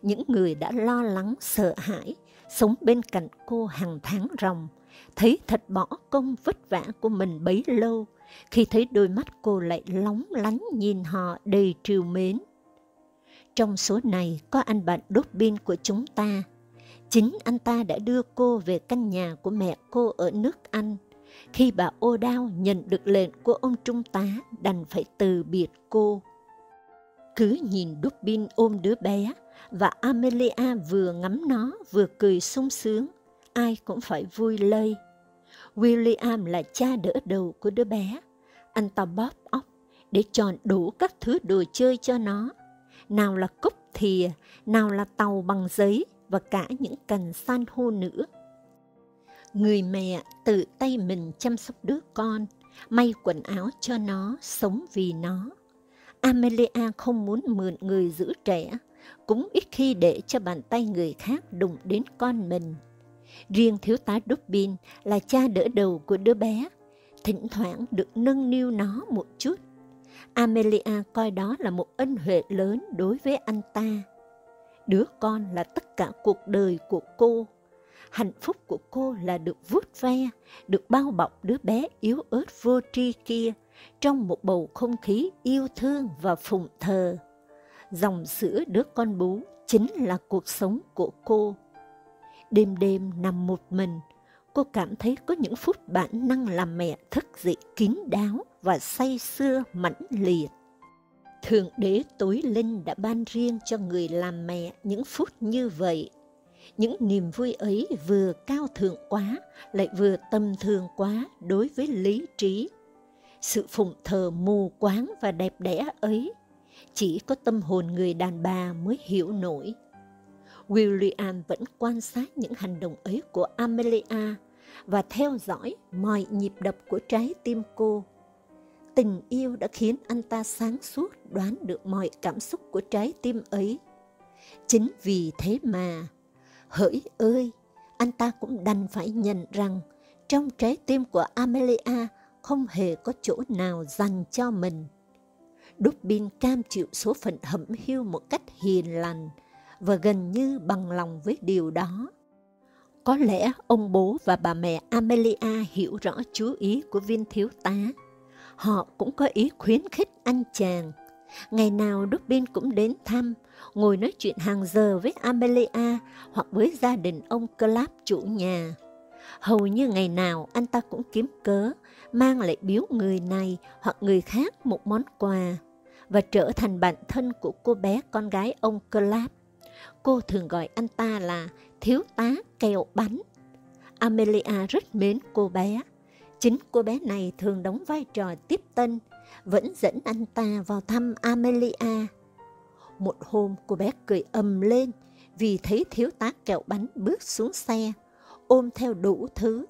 Những người đã lo lắng, sợ hãi, sống bên cạnh cô hàng tháng ròng, thấy thật bỏ công vất vả của mình bấy lâu, khi thấy đôi mắt cô lại lóng lánh nhìn họ đầy trìu mến. Trong số này có anh bạn đốt pin của chúng ta. Chính anh ta đã đưa cô về căn nhà của mẹ cô ở nước Anh. Khi bà ô đao nhận được lệnh của ông trung tá đành phải từ biệt cô. Cứ nhìn Dubin ôm đứa bé, và Amelia vừa ngắm nó vừa cười sung sướng, ai cũng phải vui lây. William là cha đỡ đầu của đứa bé. Anh ta bóp óc để chọn đủ các thứ đồ chơi cho nó. Nào là cúc thìa, nào là tàu bằng giấy và cả những cành san hô nữa. Người mẹ tự tay mình chăm sóc đứa con, may quần áo cho nó, sống vì nó. Amelia không muốn mượn người giữ trẻ, cũng ít khi để cho bàn tay người khác đụng đến con mình. Riêng thiếu tá Dubin là cha đỡ đầu của đứa bé, thỉnh thoảng được nâng niu nó một chút. Amelia coi đó là một ân huệ lớn đối với anh ta. Đứa con là tất cả cuộc đời của cô. Hạnh phúc của cô là được vuốt ve, được bao bọc đứa bé yếu ớt vô tri kia trong một bầu không khí yêu thương và phụng thờ. Dòng sữa đứa con bú chính là cuộc sống của cô. Đêm đêm nằm một mình, cô cảm thấy có những phút bản năng làm mẹ thức dậy kín đáo và say sưa mãnh liệt. Thượng đế tối linh đã ban riêng cho người làm mẹ những phút như vậy. Những niềm vui ấy vừa cao thượng quá, lại vừa tầm thường quá đối với lý trí. Sự phụng thờ mù quáng và đẹp đẽ ấy, chỉ có tâm hồn người đàn bà mới hiểu nổi. William vẫn quan sát những hành động ấy của Amelia và theo dõi mọi nhịp đập của trái tim cô. Tình yêu đã khiến anh ta sáng suốt đoán được mọi cảm xúc của trái tim ấy. Chính vì thế mà, hỡi ơi, anh ta cũng đành phải nhận rằng trong trái tim của Amelia không hề có chỗ nào dành cho mình. Dubin cam chịu số phận hẩm hiu một cách hiền lành và gần như bằng lòng với điều đó. Có lẽ ông bố và bà mẹ Amelia hiểu rõ chú ý của viên thiếu tá. Họ cũng có ý khuyến khích anh chàng. Ngày nào Dubin cũng đến thăm, ngồi nói chuyện hàng giờ với Amelia hoặc với gia đình ông Clap chủ nhà. Hầu như ngày nào anh ta cũng kiếm cớ, mang lại biếu người này hoặc người khác một món quà và trở thành bạn thân của cô bé con gái ông Clap. Cô thường gọi anh ta là thiếu tá kẹo bánh. Amelia rất mến cô bé. Chính cô bé này thường đóng vai trò tiếp tân, vẫn dẫn anh ta vào thăm Amelia. Một hôm cô bé cười ầm lên vì thấy thiếu tá kẹo bánh bước xuống xe, ôm theo đủ thứ.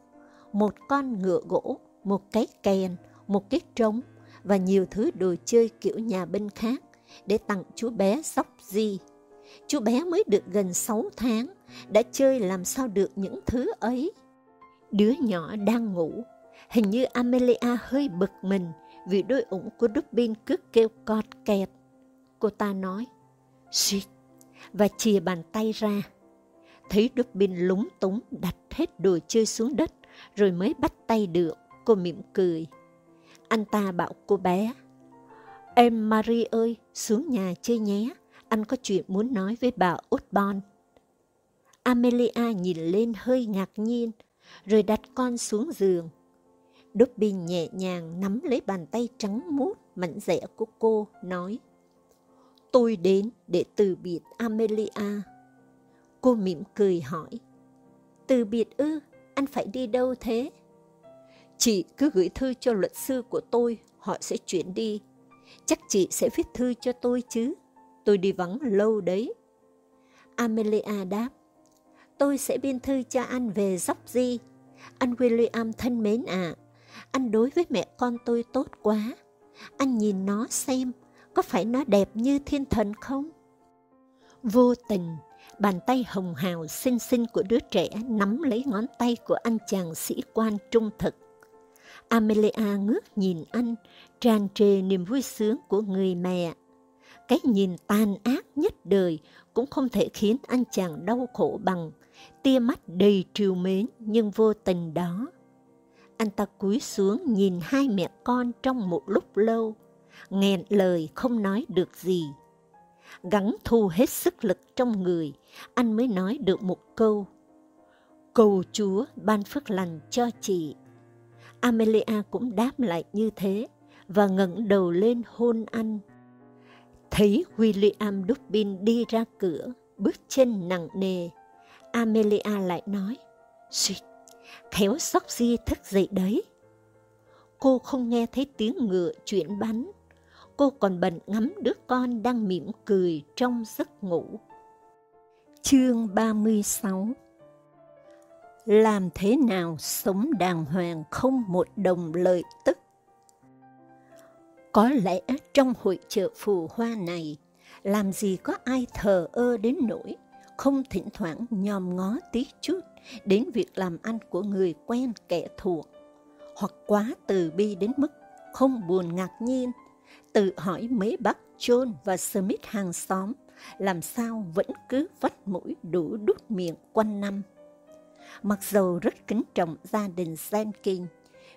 Một con ngựa gỗ, một cái kèn, một cái trống và nhiều thứ đồ chơi kiểu nhà bên khác để tặng chú bé sóc di. Chú bé mới được gần 6 tháng, đã chơi làm sao được những thứ ấy. Đứa nhỏ đang ngủ, hình như Amelia hơi bực mình vì đôi ủng của Dubin cứ kêu cọt kẹt. Cô ta nói, suýt, và chìa bàn tay ra. Thấy Dubin lúng túng đặt hết đồ chơi xuống đất, rồi mới bắt tay được, cô mỉm cười. Anh ta bảo cô bé, Em Marie ơi, xuống nhà chơi nhé, anh có chuyện muốn nói với bà Osborne. Amelia nhìn lên hơi ngạc nhiên, rồi đặt con xuống giường. Dobby nhẹ nhàng nắm lấy bàn tay trắng mút, mảnh rẻ của cô, nói, Tôi đến để từ biệt Amelia. Cô mỉm cười hỏi, từ biệt ư, anh phải đi đâu thế? Chị cứ gửi thư cho luật sư của tôi, họ sẽ chuyển đi. Chắc chị sẽ viết thư cho tôi chứ, tôi đi vắng lâu đấy. Amelia đáp, tôi sẽ biên thư cho anh về dốc di. Anh William thân mến ạ, à, anh đối với mẹ con tôi tốt quá. Anh nhìn nó xem, có phải nó đẹp như thiên thần không? Vô tình, bàn tay hồng hào xinh xinh của đứa trẻ nắm lấy ngón tay của anh chàng sĩ quan trung thực. Amelia ngước nhìn anh, tràn trề niềm vui sướng của người mẹ. Cái nhìn tàn ác nhất đời cũng không thể khiến anh chàng đau khổ bằng tia mắt đầy triều mến nhưng vô tình đó. Anh ta cúi xuống nhìn hai mẹ con trong một lúc lâu, nghẹn lời không nói được gì. Gắng thu hết sức lực trong người, anh mới nói được một câu. Cầu Chúa ban phước lành cho chị. Amelia cũng đáp lại như thế và ngẩng đầu lên hôn anh. Thấy William Dubin đi ra cửa, bước chân nặng nề, Amelia lại nói, Xuyệt, khéo sóc di thức dậy đấy. Cô không nghe thấy tiếng ngựa chuyển bánh, cô còn bận ngắm đứa con đang mỉm cười trong giấc ngủ. Chương 36 làm thế nào sống đàng hoàng không một đồng lợi tức? Có lẽ trong hội chợ phù hoa này, làm gì có ai thờ ơ đến nỗi, không thỉnh thoảng nhòm ngó tí chút đến việc làm ăn của người quen kẻ thuộc, hoặc quá từ bi đến mức không buồn ngạc nhiên, tự hỏi mấy bác John và Smith hàng xóm làm sao vẫn cứ vắt mũi đủ đút miệng quanh năm. Mặc dù rất kính trọng gia đình Zenkin,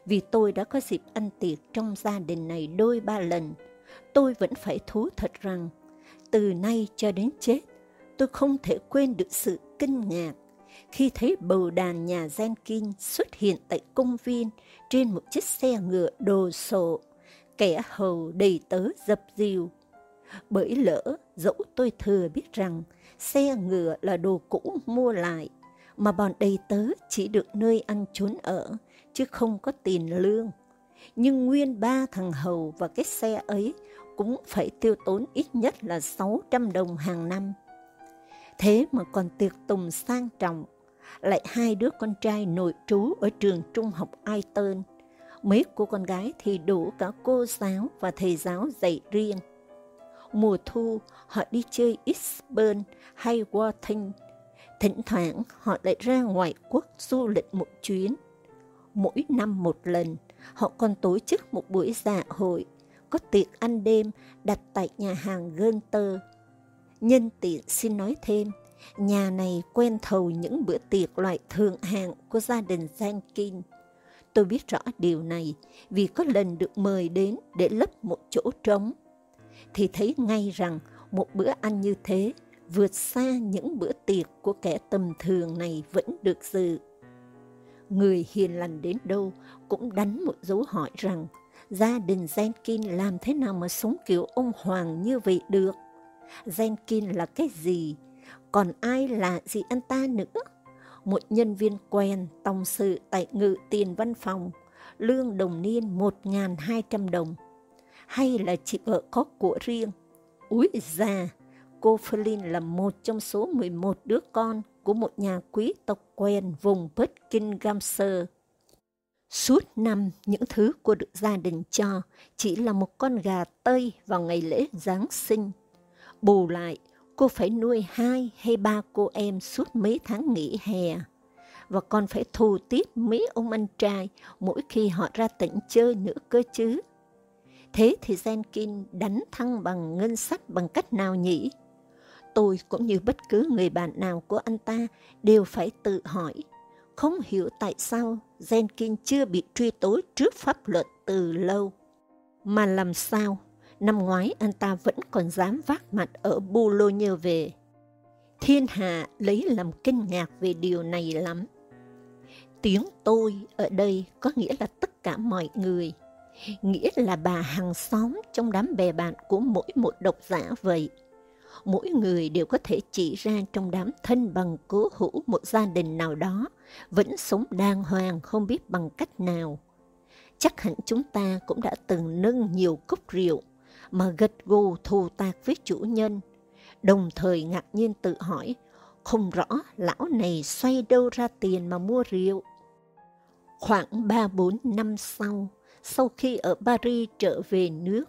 vì tôi đã có dịp ăn tiệc trong gia đình này đôi ba lần, tôi vẫn phải thú thật rằng, từ nay cho đến chết, tôi không thể quên được sự kinh ngạc khi thấy bầu đàn nhà Zenkin xuất hiện tại công viên trên một chiếc xe ngựa đồ sộ, kẻ hầu đầy tớ dập dìu. Bởi lỡ, dẫu tôi thừa biết rằng xe ngựa là đồ cũ mua lại, mà bọn đầy tớ chỉ được nơi ăn trốn ở, chứ không có tiền lương. Nhưng nguyên ba thằng hầu và cái xe ấy cũng phải tiêu tốn ít nhất là 600 đồng hàng năm. Thế mà còn tiệc tùng sang trọng, lại hai đứa con trai nội trú ở trường trung học Aiton. Mấy cô con gái thì đủ cả cô giáo và thầy giáo dạy riêng. Mùa thu, họ đi chơi Eastburn hay Worthing. Thỉnh thoảng, họ lại ra ngoại quốc du lịch một chuyến. Mỗi năm một lần, họ còn tổ chức một buổi dạ hội, có tiệc ăn đêm đặt tại nhà hàng Gunter Nhân tiện xin nói thêm, nhà này quen thầu những bữa tiệc loại thượng hạng của gia đình Jenkins. Tôi biết rõ điều này vì có lần được mời đến để lấp một chỗ trống. Thì thấy ngay rằng một bữa ăn như thế vượt xa những bữa tiệc của kẻ tầm thường này vẫn được dự. Người hiền lành đến đâu cũng đánh một dấu hỏi rằng gia đình Jenkins làm thế nào mà sống kiểu ông Hoàng như vậy được. Jenkins là cái gì, còn ai là gì anh ta nữa. Một nhân viên quen tòng sự tại ngự tiền văn phòng, lương đồng niên 1.200 đồng. Hay là chị vợ có của riêng. Úi già, cô Flynn là một trong số 11 đứa con của một nhà quý tộc quen vùng Buckinghamshire. Suốt năm, những thứ cô được gia đình cho chỉ là một con gà tây vào ngày lễ Giáng sinh. Bù lại, cô phải nuôi hai hay ba cô em suốt mấy tháng nghỉ hè. Và còn phải thù tiếp mấy ông anh trai mỗi khi họ ra tỉnh chơi nữa cơ chứ. Thế thì Jenkin đánh thăng bằng ngân sách bằng cách nào nhỉ? Tôi cũng như bất cứ người bạn nào của anh ta đều phải tự hỏi. Không hiểu tại sao Zenkin chưa bị truy tố trước pháp luật từ lâu. Mà làm sao năm ngoái anh ta vẫn còn dám vác mặt ở Bologna về. Thiên hạ lấy làm kinh ngạc về điều này lắm. Tiếng tôi ở đây có nghĩa là tất cả mọi người, nghĩa là bà hàng xóm trong đám bè bạn của mỗi một độc giả vậy mỗi người đều có thể chỉ ra trong đám thân bằng cố hữu một gia đình nào đó, vẫn sống đàng hoàng không biết bằng cách nào. Chắc hẳn chúng ta cũng đã từng nâng nhiều cốc rượu, mà gật gù thù tạc với chủ nhân, đồng thời ngạc nhiên tự hỏi, không rõ lão này xoay đâu ra tiền mà mua rượu. Khoảng ba bốn năm sau, sau khi ở Paris trở về nước,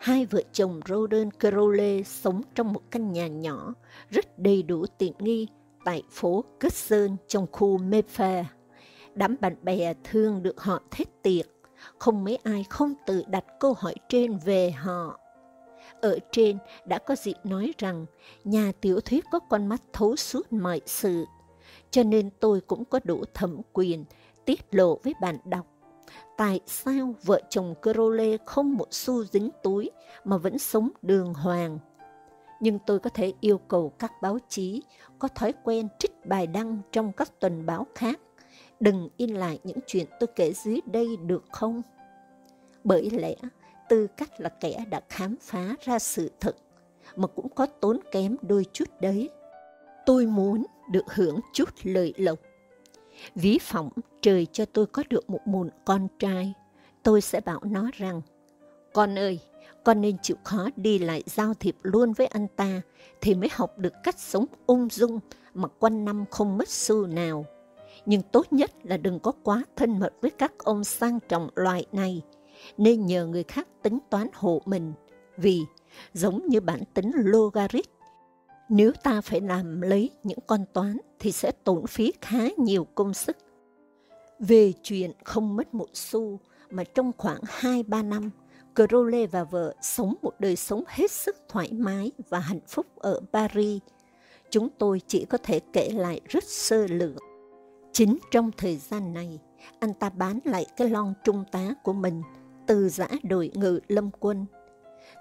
hai vợ chồng Roden Crowley sống trong một căn nhà nhỏ, rất đầy đủ tiện nghi tại phố Cusson trong khu Mayfair. Đám bạn bè thương được họ thích tiệc, không mấy ai không tự đặt câu hỏi trên về họ. Ở trên đã có dịp nói rằng nhà tiểu thuyết có con mắt thấu suốt mọi sự, cho nên tôi cũng có đủ thẩm quyền tiết lộ với bạn đọc tại sao vợ chồng Crowley không một xu dính túi mà vẫn sống đường hoàng. Nhưng tôi có thể yêu cầu các báo chí có thói quen trích bài đăng trong các tuần báo khác, đừng in lại những chuyện tôi kể dưới đây được không? Bởi lẽ, tư cách là kẻ đã khám phá ra sự thật, mà cũng có tốn kém đôi chút đấy. Tôi muốn được hưởng chút lợi lộc Ví phỏng trời cho tôi có được một mụn con trai, tôi sẽ bảo nó rằng, con ơi, con nên chịu khó đi lại giao thiệp luôn với anh ta, thì mới học được cách sống ung dung mà quanh năm không mất xu nào. Nhưng tốt nhất là đừng có quá thân mật với các ông sang trọng loại này, nên nhờ người khác tính toán hộ mình, vì giống như bản tính logarit nếu ta phải làm lấy những con toán thì sẽ tốn phí khá nhiều công sức. Về chuyện không mất một xu mà trong khoảng 2-3 năm, Crowley và vợ sống một đời sống hết sức thoải mái và hạnh phúc ở Paris. Chúng tôi chỉ có thể kể lại rất sơ lược. Chính trong thời gian này, anh ta bán lại cái lon trung tá của mình từ giã đội ngự lâm quân.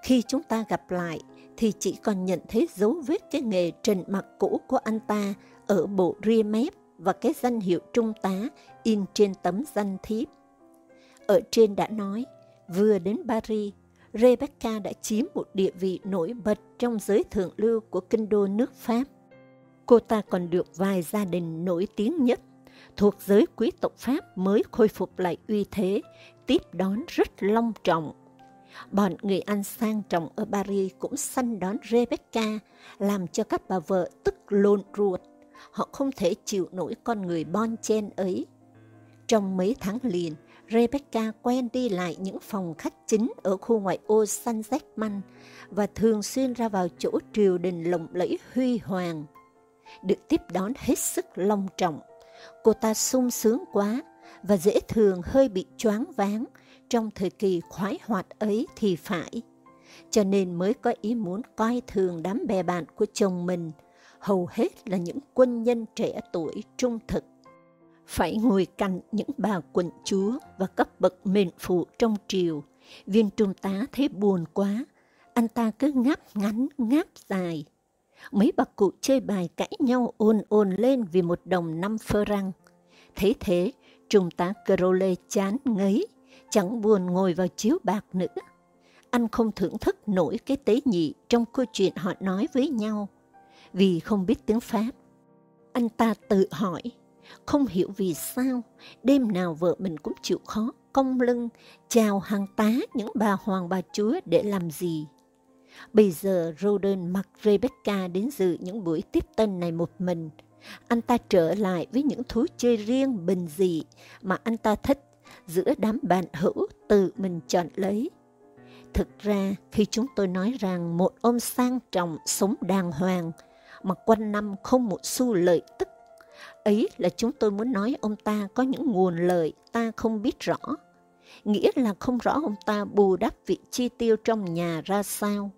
Khi chúng ta gặp lại, thì chỉ còn nhận thấy dấu vết cái nghề trần mặc cũ của anh ta ở bộ ria mép và cái danh hiệu trung tá in trên tấm danh thiếp. Ở trên đã nói, vừa đến Paris, Rebecca đã chiếm một địa vị nổi bật trong giới thượng lưu của kinh đô nước Pháp. Cô ta còn được vài gia đình nổi tiếng nhất thuộc giới quý tộc Pháp mới khôi phục lại uy thế, tiếp đón rất long trọng Bọn người Anh sang trọng ở Paris cũng săn đón Rebecca, làm cho các bà vợ tức lộn ruột. Họ không thể chịu nổi con người bon chen ấy. Trong mấy tháng liền, Rebecca quen đi lại những phòng khách chính ở khu ngoại ô San Zechman và thường xuyên ra vào chỗ triều đình lộng lẫy huy hoàng. Được tiếp đón hết sức long trọng, cô ta sung sướng quá và dễ thường hơi bị choáng váng trong thời kỳ khoái hoạt ấy thì phải, cho nên mới có ý muốn coi thường đám bè bạn của chồng mình, hầu hết là những quân nhân trẻ tuổi trung thực. Phải ngồi cạnh những bà quận chúa và cấp bậc mệnh phụ trong triều, viên trung tá thấy buồn quá, anh ta cứ ngáp ngắn ngáp dài. Mấy bà cụ chơi bài cãi nhau ồn ồn lên vì một đồng năm phơ răng. Thế thế, trung tá Crowley chán ngấy, chẳng buồn ngồi vào chiếu bạc nữa. Anh không thưởng thức nổi cái tế nhị trong câu chuyện họ nói với nhau, vì không biết tiếng Pháp. Anh ta tự hỏi, không hiểu vì sao đêm nào vợ mình cũng chịu khó cong lưng chào hàng tá những bà hoàng bà chúa để làm gì. Bây giờ Roden mặc Rebecca đến dự những buổi tiếp tân này một mình. Anh ta trở lại với những thú chơi riêng bình dị mà anh ta thích giữa đám bạn hữu tự mình chọn lấy. Thực ra, khi chúng tôi nói rằng một ông sang trọng sống đàng hoàng, mà quanh năm không một xu lợi tức, ấy là chúng tôi muốn nói ông ta có những nguồn lợi ta không biết rõ. Nghĩa là không rõ ông ta bù đắp việc chi tiêu trong nhà ra sao.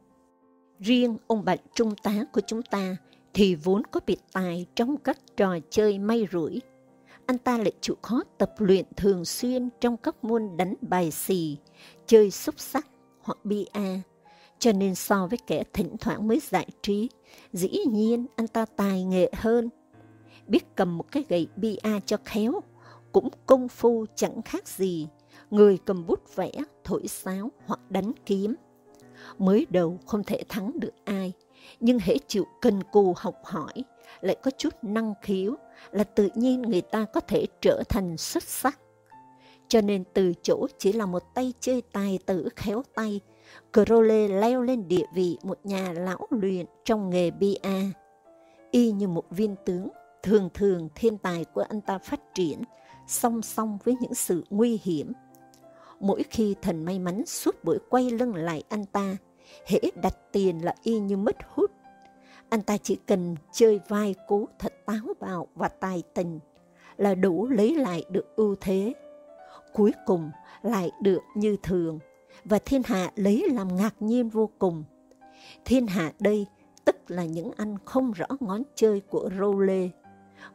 Riêng ông bạn trung tá của chúng ta thì vốn có biệt tài trong các trò chơi may rủi anh ta lại chịu khó tập luyện thường xuyên trong các môn đánh bài xì, chơi xúc sắc hoặc bia, cho nên so với kẻ thỉnh thoảng mới giải trí, dĩ nhiên anh ta tài nghệ hơn. Biết cầm một cái gậy bia cho khéo, cũng công phu chẳng khác gì, người cầm bút vẽ, thổi sáo hoặc đánh kiếm. Mới đầu không thể thắng được ai, nhưng hễ chịu cần cù học hỏi, lại có chút năng khiếu, là tự nhiên người ta có thể trở thành xuất sắc. Cho nên từ chỗ chỉ là một tay chơi tài tử khéo tay, Crowley leo lên địa vị một nhà lão luyện trong nghề bia. Y như một viên tướng, thường thường thiên tài của anh ta phát triển, song song với những sự nguy hiểm. Mỗi khi thần may mắn suốt buổi quay lưng lại anh ta, hễ đặt tiền là y như mất hút. Anh ta chỉ cần chơi vai cố thật táo bạo và tài tình là đủ lấy lại được ưu thế. Cuối cùng lại được như thường, và thiên hạ lấy làm ngạc nhiên vô cùng. Thiên hạ đây tức là những anh không rõ ngón chơi của rô lê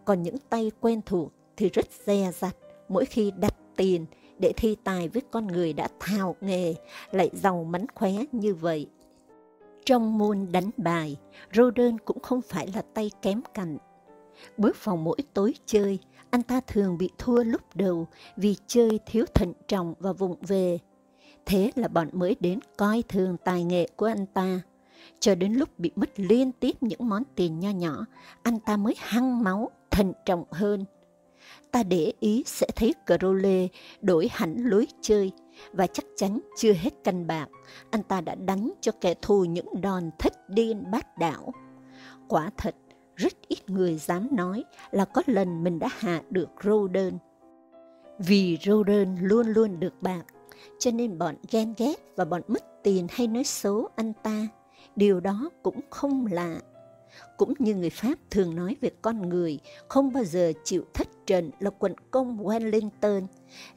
còn những tay quen thuộc thì rất dè dặt mỗi khi đặt tiền để thi tài với con người đã thạo nghề, lại giàu mánh khóe như vậy. Trong môn đánh bài, Roden cũng không phải là tay kém cạnh. Bước vào mỗi tối chơi, anh ta thường bị thua lúc đầu vì chơi thiếu thận trọng và vụng về. Thế là bọn mới đến coi thường tài nghệ của anh ta. Cho đến lúc bị mất liên tiếp những món tiền nho nhỏ, anh ta mới hăng máu, thận trọng hơn ta để ý sẽ thấy Crowley đổi hẳn lối chơi, và chắc chắn chưa hết canh bạc, anh ta đã đánh cho kẻ thù những đòn thất điên bát đảo. Quả thật, rất ít người dám nói là có lần mình đã hạ được Roden. Vì Roden luôn luôn được bạc, cho nên bọn ghen ghét và bọn mất tiền hay nói xấu anh ta, điều đó cũng không lạ cũng như người Pháp thường nói về con người không bao giờ chịu thất trận là quận công Wellington,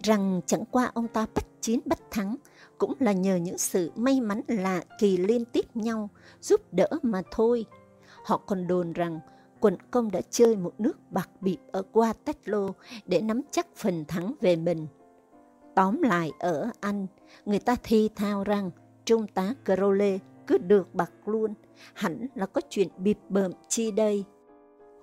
rằng chẳng qua ông ta bắt chiến bất thắng, cũng là nhờ những sự may mắn lạ kỳ liên tiếp nhau, giúp đỡ mà thôi. Họ còn đồn rằng quận công đã chơi một nước bạc bịp ở Waterloo để nắm chắc phần thắng về mình. Tóm lại ở Anh, người ta thi thao rằng Trung tá Crowley cứ được bạc luôn, hẳn là có chuyện bịp bợm chi đây.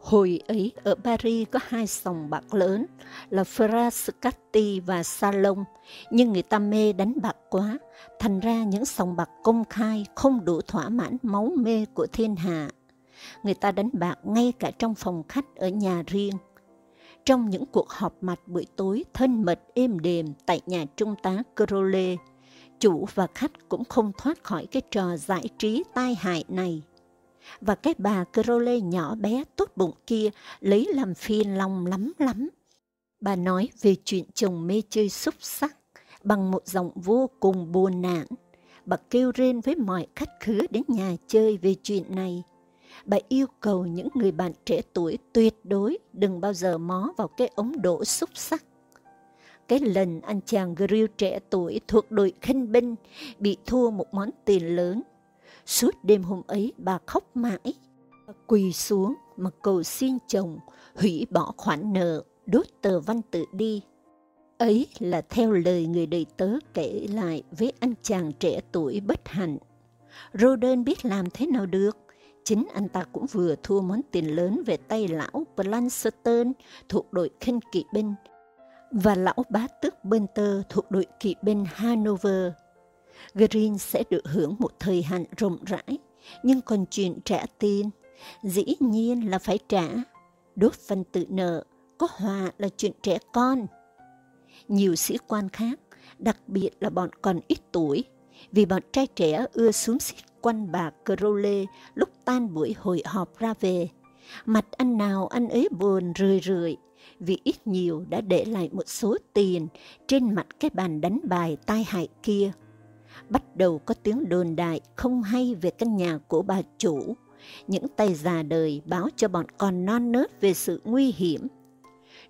Hồi ấy ở Paris có hai sòng bạc lớn là Frascati và Salon, nhưng người ta mê đánh bạc quá, thành ra những sòng bạc công khai không đủ thỏa mãn máu mê của thiên hạ. Người ta đánh bạc ngay cả trong phòng khách ở nhà riêng. Trong những cuộc họp mặt buổi tối thân mật êm đềm tại nhà trung tá Crowley, chủ và khách cũng không thoát khỏi cái trò giải trí tai hại này. Và cái bà Crowley nhỏ bé tốt bụng kia lấy làm phiền lòng lắm lắm. Bà nói về chuyện chồng mê chơi xúc sắc bằng một giọng vô cùng buồn nản. Bà kêu rên với mọi khách khứa đến nhà chơi về chuyện này. Bà yêu cầu những người bạn trẻ tuổi tuyệt đối đừng bao giờ mó vào cái ống đổ xúc sắc cái lần anh chàng grill trẻ tuổi thuộc đội khinh binh bị thua một món tiền lớn. Suốt đêm hôm ấy bà khóc mãi, quỳ xuống mà cầu xin chồng hủy bỏ khoản nợ, đốt tờ văn tự đi. Ấy là theo lời người đầy tớ kể lại với anh chàng trẻ tuổi bất hạnh. Roden biết làm thế nào được, chính anh ta cũng vừa thua món tiền lớn về tay lão Blancheston thuộc đội khinh kỵ binh, và lão bá tước Benter thuộc đội kỵ binh Hanover. Green sẽ được hưởng một thời hạn rộng rãi, nhưng còn chuyện trả tiền, dĩ nhiên là phải trả. Đốt văn tự nợ, có hòa là chuyện trẻ con. Nhiều sĩ quan khác, đặc biệt là bọn còn ít tuổi, vì bọn trai trẻ ưa xuống xít quanh bà Crowley lúc tan buổi hội họp ra về. Mặt anh nào anh ấy buồn rười rượi, vì ít nhiều đã để lại một số tiền trên mặt cái bàn đánh bài tai hại kia. Bắt đầu có tiếng đồn đại không hay về căn nhà của bà chủ. Những tay già đời báo cho bọn con non nớt về sự nguy hiểm.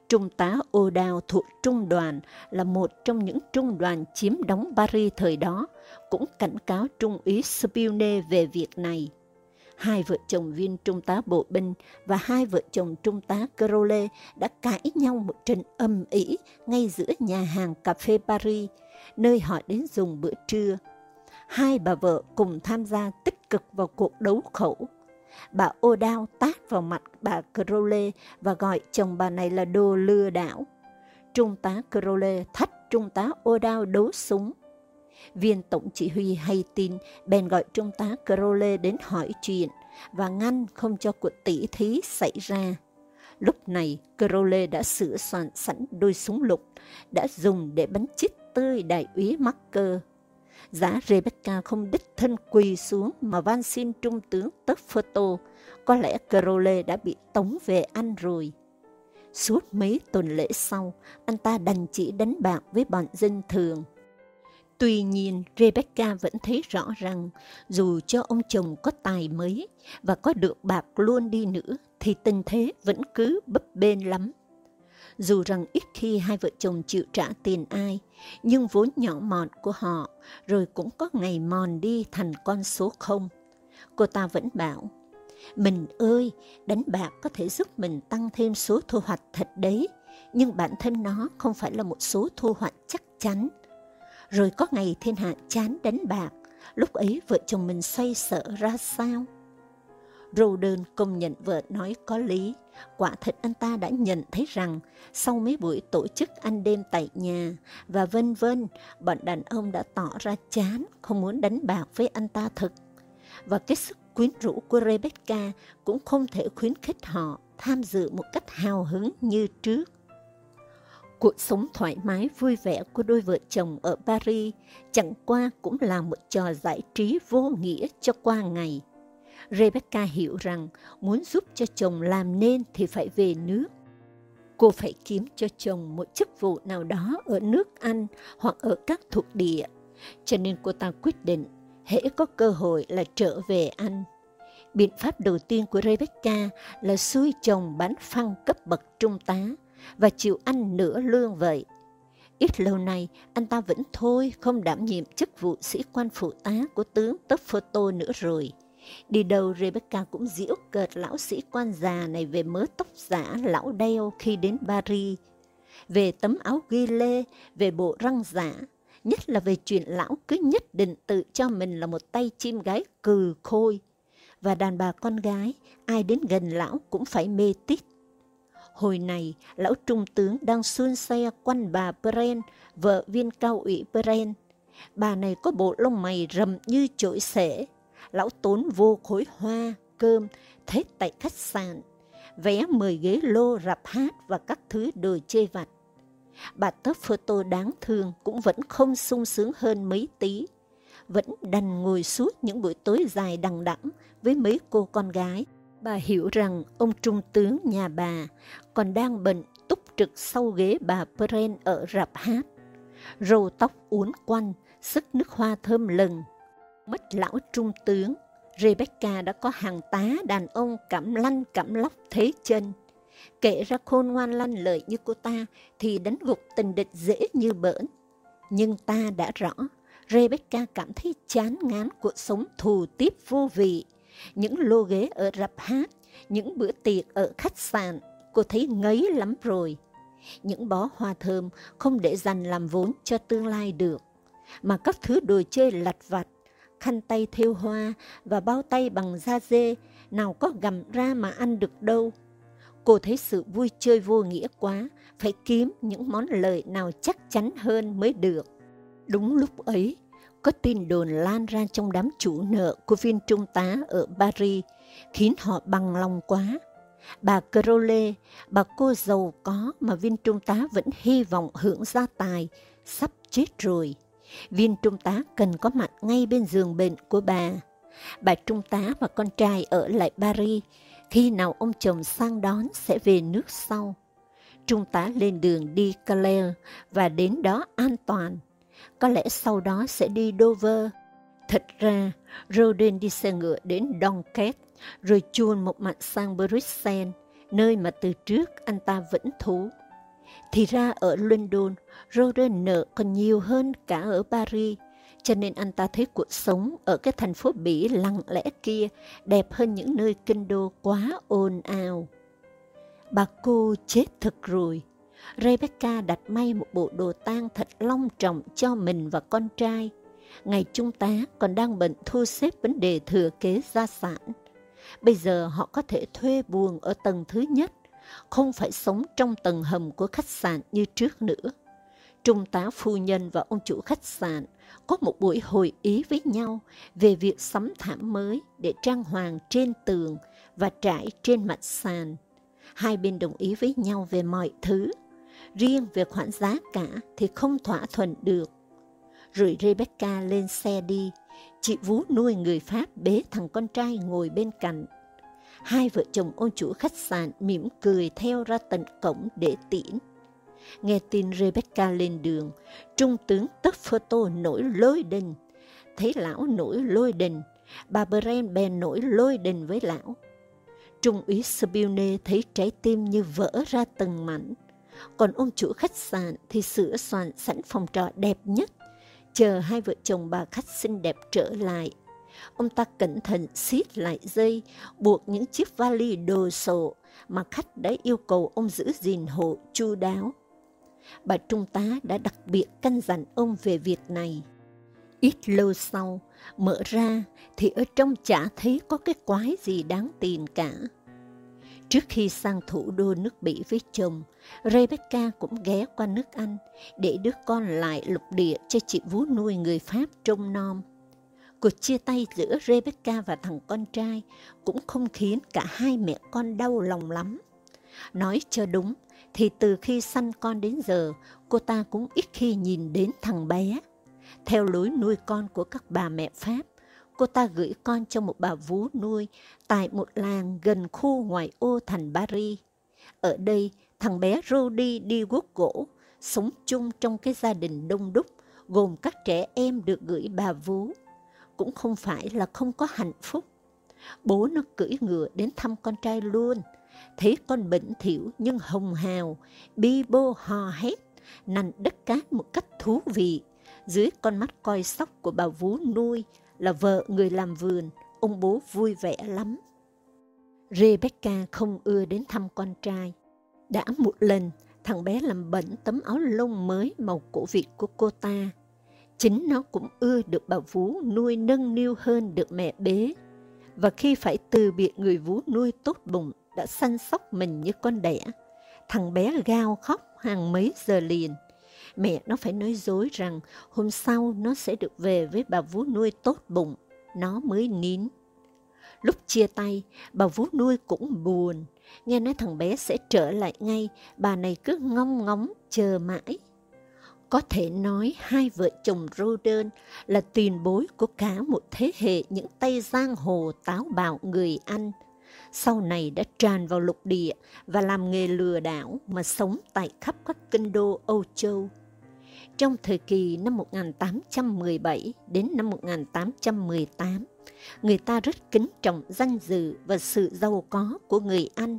Trung tá ô Đào thuộc trung đoàn là một trong những trung đoàn chiếm đóng Paris thời đó, cũng cảnh cáo trung úy Spione về việc này hai vợ chồng viên trung tá bộ binh và hai vợ chồng trung tá Crowley đã cãi nhau một trận âm ỉ ngay giữa nhà hàng cà phê Paris, nơi họ đến dùng bữa trưa. Hai bà vợ cùng tham gia tích cực vào cuộc đấu khẩu. Bà ô đao tát vào mặt bà Crowley và gọi chồng bà này là đồ lừa đảo. Trung tá Crowley thách trung tá ô đao đấu súng Viên tổng chỉ huy hay tin, bèn gọi trung tá Crowley đến hỏi chuyện, và ngăn không cho cuộc tỉ thí xảy ra. Lúc này, Crowley đã sửa soạn sẵn đôi súng lục, đã dùng để bắn chích tươi đại úy Marker. Giá Rebecca không đích thân quỳ xuống mà van xin trung tướng Tuffoto, có lẽ Crowley đã bị tống về Anh rồi. Suốt mấy tuần lễ sau, anh ta đành chỉ đánh bạc với bọn dân thường. Tuy nhiên, Rebecca vẫn thấy rõ rằng dù cho ông chồng có tài mấy và có được bạc luôn đi nữa, thì tình thế vẫn cứ bấp bênh lắm. Dù rằng ít khi hai vợ chồng chịu trả tiền ai, nhưng vốn nhỏ mọn của họ rồi cũng có ngày mòn đi thành con số không. Cô ta vẫn bảo, mình ơi, đánh bạc có thể giúp mình tăng thêm số thu hoạch thật đấy, nhưng bản thân nó không phải là một số thu hoạch chắc chắn. Rồi có ngày thiên hạ chán đánh bạc, lúc ấy vợ chồng mình xoay sở ra sao? Roden công nhận vợ nói có lý. Quả thật anh ta đã nhận thấy rằng sau mấy buổi tổ chức ăn đêm tại nhà và vân vân, bọn đàn ông đã tỏ ra chán, không muốn đánh bạc với anh ta thực. Và cái sức quyến rũ của Rebecca cũng không thể khuyến khích họ tham dự một cách hào hứng như trước. Cuộc sống thoải mái vui vẻ của đôi vợ chồng ở Paris chẳng qua cũng là một trò giải trí vô nghĩa cho qua ngày. Rebecca hiểu rằng muốn giúp cho chồng làm nên thì phải về nước. Cô phải kiếm cho chồng một chức vụ nào đó ở nước Anh hoặc ở các thuộc địa. Cho nên cô ta quyết định, hễ có cơ hội là trở về Anh. Biện pháp đầu tiên của Rebecca là xui chồng bán phăng cấp bậc trung tá và chịu ăn nửa lương vậy. Ít lâu nay, anh ta vẫn thôi không đảm nhiệm chức vụ sĩ quan phụ tá của tướng Tấp nữa rồi. Đi đâu Rebecca cũng giễu cợt lão sĩ quan già này về mớ tóc giả lão đeo khi đến Paris, về tấm áo ghi lê, về bộ răng giả, nhất là về chuyện lão cứ nhất định tự cho mình là một tay chim gái cừ khôi. Và đàn bà con gái, ai đến gần lão cũng phải mê tít. Hồi này, lão trung tướng đang xuân xe quanh bà Bren, vợ viên cao ủy Bren. Bà này có bộ lông mày rầm như chổi sể, lão tốn vô khối hoa, cơm, thế tại khách sạn, vé mời ghế lô rạp hát và các thứ đồ chơi vặt. Bà tớp tô đáng thương cũng vẫn không sung sướng hơn mấy tí, vẫn đành ngồi suốt những buổi tối dài đằng đẵng với mấy cô con gái. Bà hiểu rằng ông trung tướng nhà bà còn đang bận túc trực sau ghế bà Pren ở rạp hát. Râu tóc uốn quanh, sức nước hoa thơm lừng, bất lão trung tướng, Rebecca đã có hàng tá đàn ông cảm lăn cảm lóc thế chân. Kể ra khôn ngoan lanh lợi như cô ta thì đánh gục tình địch dễ như bỡn. Nhưng ta đã rõ, Rebecca cảm thấy chán ngán cuộc sống thù tiếp vô vị. Những lô ghế ở rạp hát, những bữa tiệc ở khách sạn, cô thấy ngấy lắm rồi. Những bó hoa thơm không để dành làm vốn cho tương lai được, mà các thứ đồ chơi lặt vặt khăn tay thêu hoa và bao tay bằng da dê, nào có gầm ra mà ăn được đâu. Cô thấy sự vui chơi vô nghĩa quá, phải kiếm những món lợi nào chắc chắn hơn mới được. Đúng lúc ấy, có tin đồn lan ra trong đám chủ nợ của viên trung tá ở Paris, khiến họ bằng lòng quá. Bà Crowley, bà cô giàu có mà viên trung tá vẫn hy vọng hưởng gia tài, sắp chết rồi viên trung tá cần có mặt ngay bên giường bệnh của bà. Bà trung tá và con trai ở lại Paris, khi nào ông chồng sang đón sẽ về nước sau. Trung tá lên đường đi Calais và đến đó an toàn. Có lẽ sau đó sẽ đi Dover. Thật ra, Roden đi xe ngựa đến Donket, rồi chuồn một mặt sang Bruxelles, nơi mà từ trước anh ta vẫn thú. Thì ra ở London, Roden nợ còn nhiều hơn cả ở Paris, cho nên anh ta thấy cuộc sống ở cái thành phố Bỉ lặng lẽ kia đẹp hơn những nơi kinh đô quá ồn ào. Bà cô chết thật rồi. Rebecca đặt may một bộ đồ tang thật long trọng cho mình và con trai. Ngày trung tá còn đang bận thu xếp vấn đề thừa kế gia sản. Bây giờ họ có thể thuê buồng ở tầng thứ nhất không phải sống trong tầng hầm của khách sạn như trước nữa. Trung tá phu nhân và ông chủ khách sạn có một buổi hội ý với nhau về việc sắm thảm mới để trang hoàng trên tường và trải trên mặt sàn. Hai bên đồng ý với nhau về mọi thứ, riêng về khoản giá cả thì không thỏa thuận được. Rồi Rebecca lên xe đi, chị Vú nuôi người Pháp bế thằng con trai ngồi bên cạnh. Hai vợ chồng ông chủ khách sạn mỉm cười theo ra tận cổng để tiễn. Nghe tin Rebecca lên đường, trung tướng tấp nổi lôi đình. Thấy lão nổi lôi đình, bà Bren bèn nổi lôi đình với lão. Trung úy Spilne thấy trái tim như vỡ ra từng mảnh. Còn ông chủ khách sạn thì sửa soạn sẵn phòng trọ đẹp nhất, chờ hai vợ chồng bà khách xinh đẹp trở lại. Ông ta cẩn thận siết lại dây, buộc những chiếc vali đồ sộ mà khách đã yêu cầu ông giữ gìn hộ chu đáo bà Trung tá đã đặc biệt căn dặn ông về việc này. Ít lâu sau, mở ra thì ở trong chả thấy có cái quái gì đáng tiền cả. Trước khi sang thủ đô nước Bỉ với chồng, Rebecca cũng ghé qua nước Anh để đứa con lại lục địa cho chị vú nuôi người Pháp trông nom. Cuộc chia tay giữa Rebecca và thằng con trai cũng không khiến cả hai mẹ con đau lòng lắm. Nói cho đúng, thì từ khi săn con đến giờ, cô ta cũng ít khi nhìn đến thằng bé. Theo lối nuôi con của các bà mẹ Pháp, cô ta gửi con cho một bà vú nuôi tại một làng gần khu ngoại ô thành Paris. Ở đây, thằng bé Rudy đi guốc gỗ, sống chung trong cái gia đình đông đúc, gồm các trẻ em được gửi bà vú. Cũng không phải là không có hạnh phúc. Bố nó cưỡi ngựa đến thăm con trai luôn, thấy con bệnh thiểu nhưng hồng hào, bi bô hò hét, nành đất cát một cách thú vị. Dưới con mắt coi sóc của bà vú nuôi là vợ người làm vườn, ông bố vui vẻ lắm. Rebecca không ưa đến thăm con trai. Đã một lần, thằng bé làm bẩn tấm áo lông mới màu cổ Việt của cô ta. Chính nó cũng ưa được bà vú nuôi nâng niu hơn được mẹ bế. Và khi phải từ biệt người vú nuôi tốt bụng đã săn sóc mình như con đẻ. Thằng bé gào khóc hàng mấy giờ liền. Mẹ nó phải nói dối rằng hôm sau nó sẽ được về với bà vú nuôi tốt bụng. Nó mới nín. Lúc chia tay, bà vú nuôi cũng buồn. Nghe nói thằng bé sẽ trở lại ngay, bà này cứ ngong ngóng chờ mãi. Có thể nói hai vợ chồng Roden là tiền bối của cả một thế hệ những tay giang hồ táo bạo người Anh – sau này đã tràn vào lục địa và làm nghề lừa đảo mà sống tại khắp các kinh đô Âu Châu. Trong thời kỳ năm 1817 đến năm 1818, người ta rất kính trọng danh dự và sự giàu có của người Anh.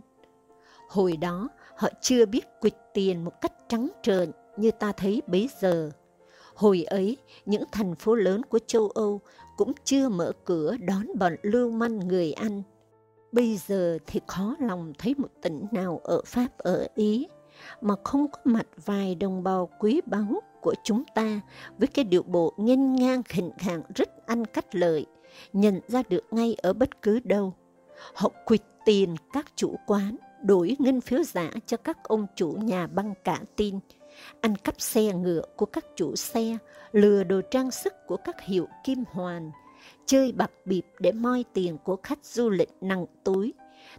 Hồi đó, họ chưa biết quịch tiền một cách trắng trợn như ta thấy bấy giờ. Hồi ấy, những thành phố lớn của châu Âu cũng chưa mở cửa đón bọn lưu manh người Anh Bây giờ thì khó lòng thấy một tỉnh nào ở Pháp ở Ý mà không có mặt vài đồng bào quý báu của chúng ta với cái điệu bộ nghênh ngang khỉnh khàng rất ăn cắt lợi, nhận ra được ngay ở bất cứ đâu. Họ quỵt tiền các chủ quán, đổi ngân phiếu giả cho các ông chủ nhà băng cả tin, anh cắp xe ngựa của các chủ xe, lừa đồ trang sức của các hiệu kim hoàn, chơi bạc bịp để moi tiền của khách du lịch nặng túi,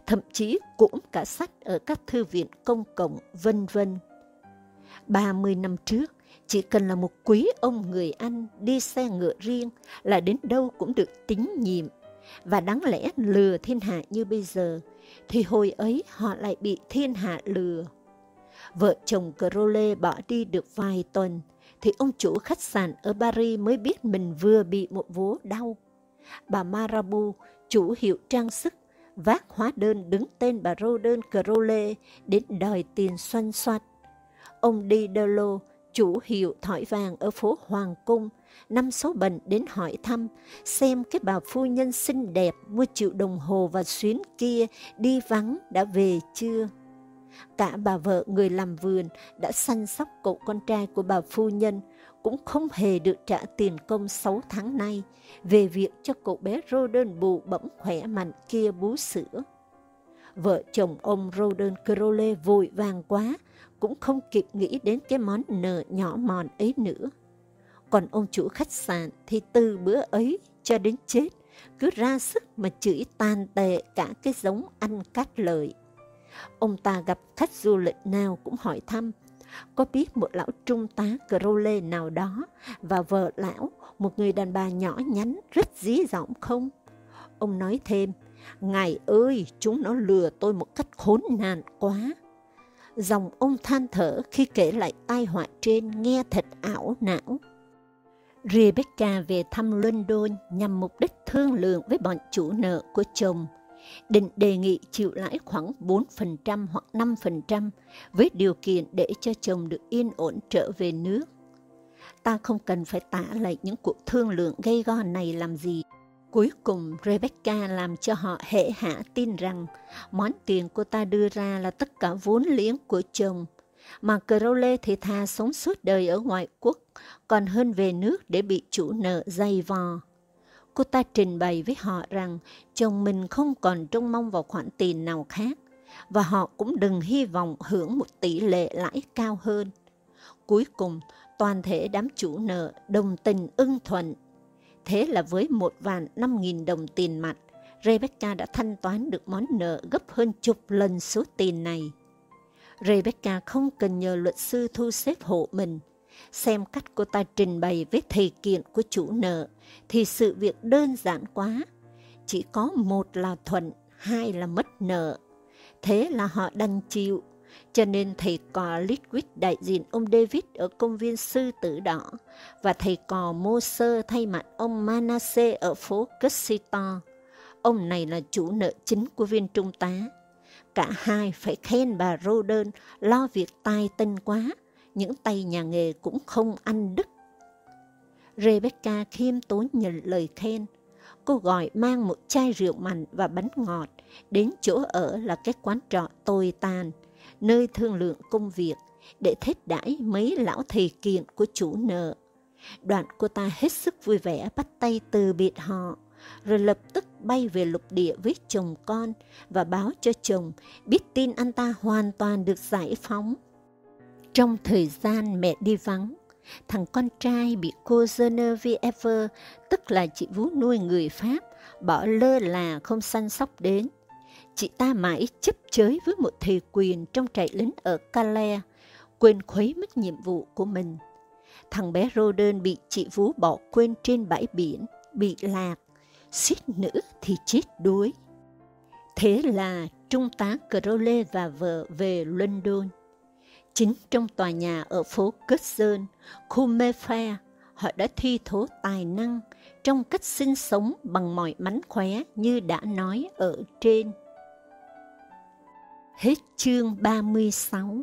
thậm chí cũng cả sách ở các thư viện công cộng, vân vân. 30 năm trước, chỉ cần là một quý ông người Anh đi xe ngựa riêng là đến đâu cũng được tín nhiệm. Và đáng lẽ lừa thiên hạ như bây giờ, thì hồi ấy họ lại bị thiên hạ lừa. Vợ chồng Crowley bỏ đi được vài tuần, thì ông chủ khách sạn ở Paris mới biết mình vừa bị một vố đau bà Marabu, chủ hiệu trang sức, vác hóa đơn đứng tên bà Roden Crowley đến đòi tiền xoăn xoạt. Ông Diderlo, chủ hiệu thỏi vàng ở phố Hoàng Cung, năm số bệnh đến hỏi thăm xem cái bà phu nhân xinh đẹp mua triệu đồng hồ và xuyến kia đi vắng đã về chưa. Cả bà vợ người làm vườn đã săn sóc cậu con trai của bà phu nhân cũng không hề được trả tiền công 6 tháng nay về việc cho cậu bé Roden bù bẩm khỏe mạnh kia bú sữa. Vợ chồng ông Roden Crowley vội vàng quá, cũng không kịp nghĩ đến cái món nợ nhỏ mòn ấy nữa. Còn ông chủ khách sạn thì từ bữa ấy cho đến chết, cứ ra sức mà chửi tàn tệ cả cái giống ăn cát lợi. Ông ta gặp khách du lịch nào cũng hỏi thăm, có biết một lão trung tá Crowley nào đó và vợ lão, một người đàn bà nhỏ nhắn rất dí dỏm không? Ông nói thêm, Ngài ơi, chúng nó lừa tôi một cách khốn nạn quá. Dòng ông than thở khi kể lại tai họa trên nghe thật ảo não. Rebecca về thăm London nhằm mục đích thương lượng với bọn chủ nợ của chồng, định đề nghị chịu lãi khoảng 4% hoặc 5% với điều kiện để cho chồng được yên ổn trở về nước. Ta không cần phải tả lại những cuộc thương lượng gây go này làm gì. Cuối cùng, Rebecca làm cho họ hệ hạ tin rằng món tiền cô ta đưa ra là tất cả vốn liếng của chồng, mà Crowley thì thà sống suốt đời ở ngoại quốc, còn hơn về nước để bị chủ nợ dày vò. Cô ta trình bày với họ rằng chồng mình không còn trông mong vào khoản tiền nào khác, và họ cũng đừng hy vọng hưởng một tỷ lệ lãi cao hơn. Cuối cùng, toàn thể đám chủ nợ đồng tình ưng thuận Thế là với một vạn năm nghìn đồng tiền mặt, Rebecca đã thanh toán được món nợ gấp hơn chục lần số tiền này. Rebecca không cần nhờ luật sư thu xếp hộ mình. Xem cách cô ta trình bày với thầy kiện của chủ nợ, thì sự việc đơn giản quá. Chỉ có một là thuận, hai là mất nợ. Thế là họ đành chịu cho nên thầy cò Litwit đại diện ông David ở công viên Sư Tử Đỏ và thầy cò Mô Sơ thay mặt ông Manasseh ở phố Cussito. Ông này là chủ nợ chính của viên trung tá. Cả hai phải khen bà Roden lo việc tài tinh quá, những tay nhà nghề cũng không ăn đứt. Rebecca khiêm tốn nhận lời khen. Cô gọi mang một chai rượu mặn và bánh ngọt, đến chỗ ở là cái quán trọ tồi tàn, nơi thương lượng công việc để thết đãi mấy lão thầy kiện của chủ nợ. Đoạn cô ta hết sức vui vẻ bắt tay từ biệt họ, rồi lập tức bay về lục địa với chồng con và báo cho chồng biết tin anh ta hoàn toàn được giải phóng. Trong thời gian mẹ đi vắng, thằng con trai bị cô Genevieve, tức là chị Vú nuôi người Pháp, bỏ lơ là không săn sóc đến chị ta mãi chấp chới với một thầy quyền trong trại lính ở Calais, quên khuấy mất nhiệm vụ của mình. Thằng bé Roden bị chị Vú bỏ quên trên bãi biển, bị lạc, suýt nữa thì chết đuối. Thế là Trung tá Crowley và vợ về London. Chính trong tòa nhà ở phố Curzon, khu Mayfair, họ đã thi thố tài năng trong cách sinh sống bằng mọi mánh khóe như đã nói ở trên. Hết chương 36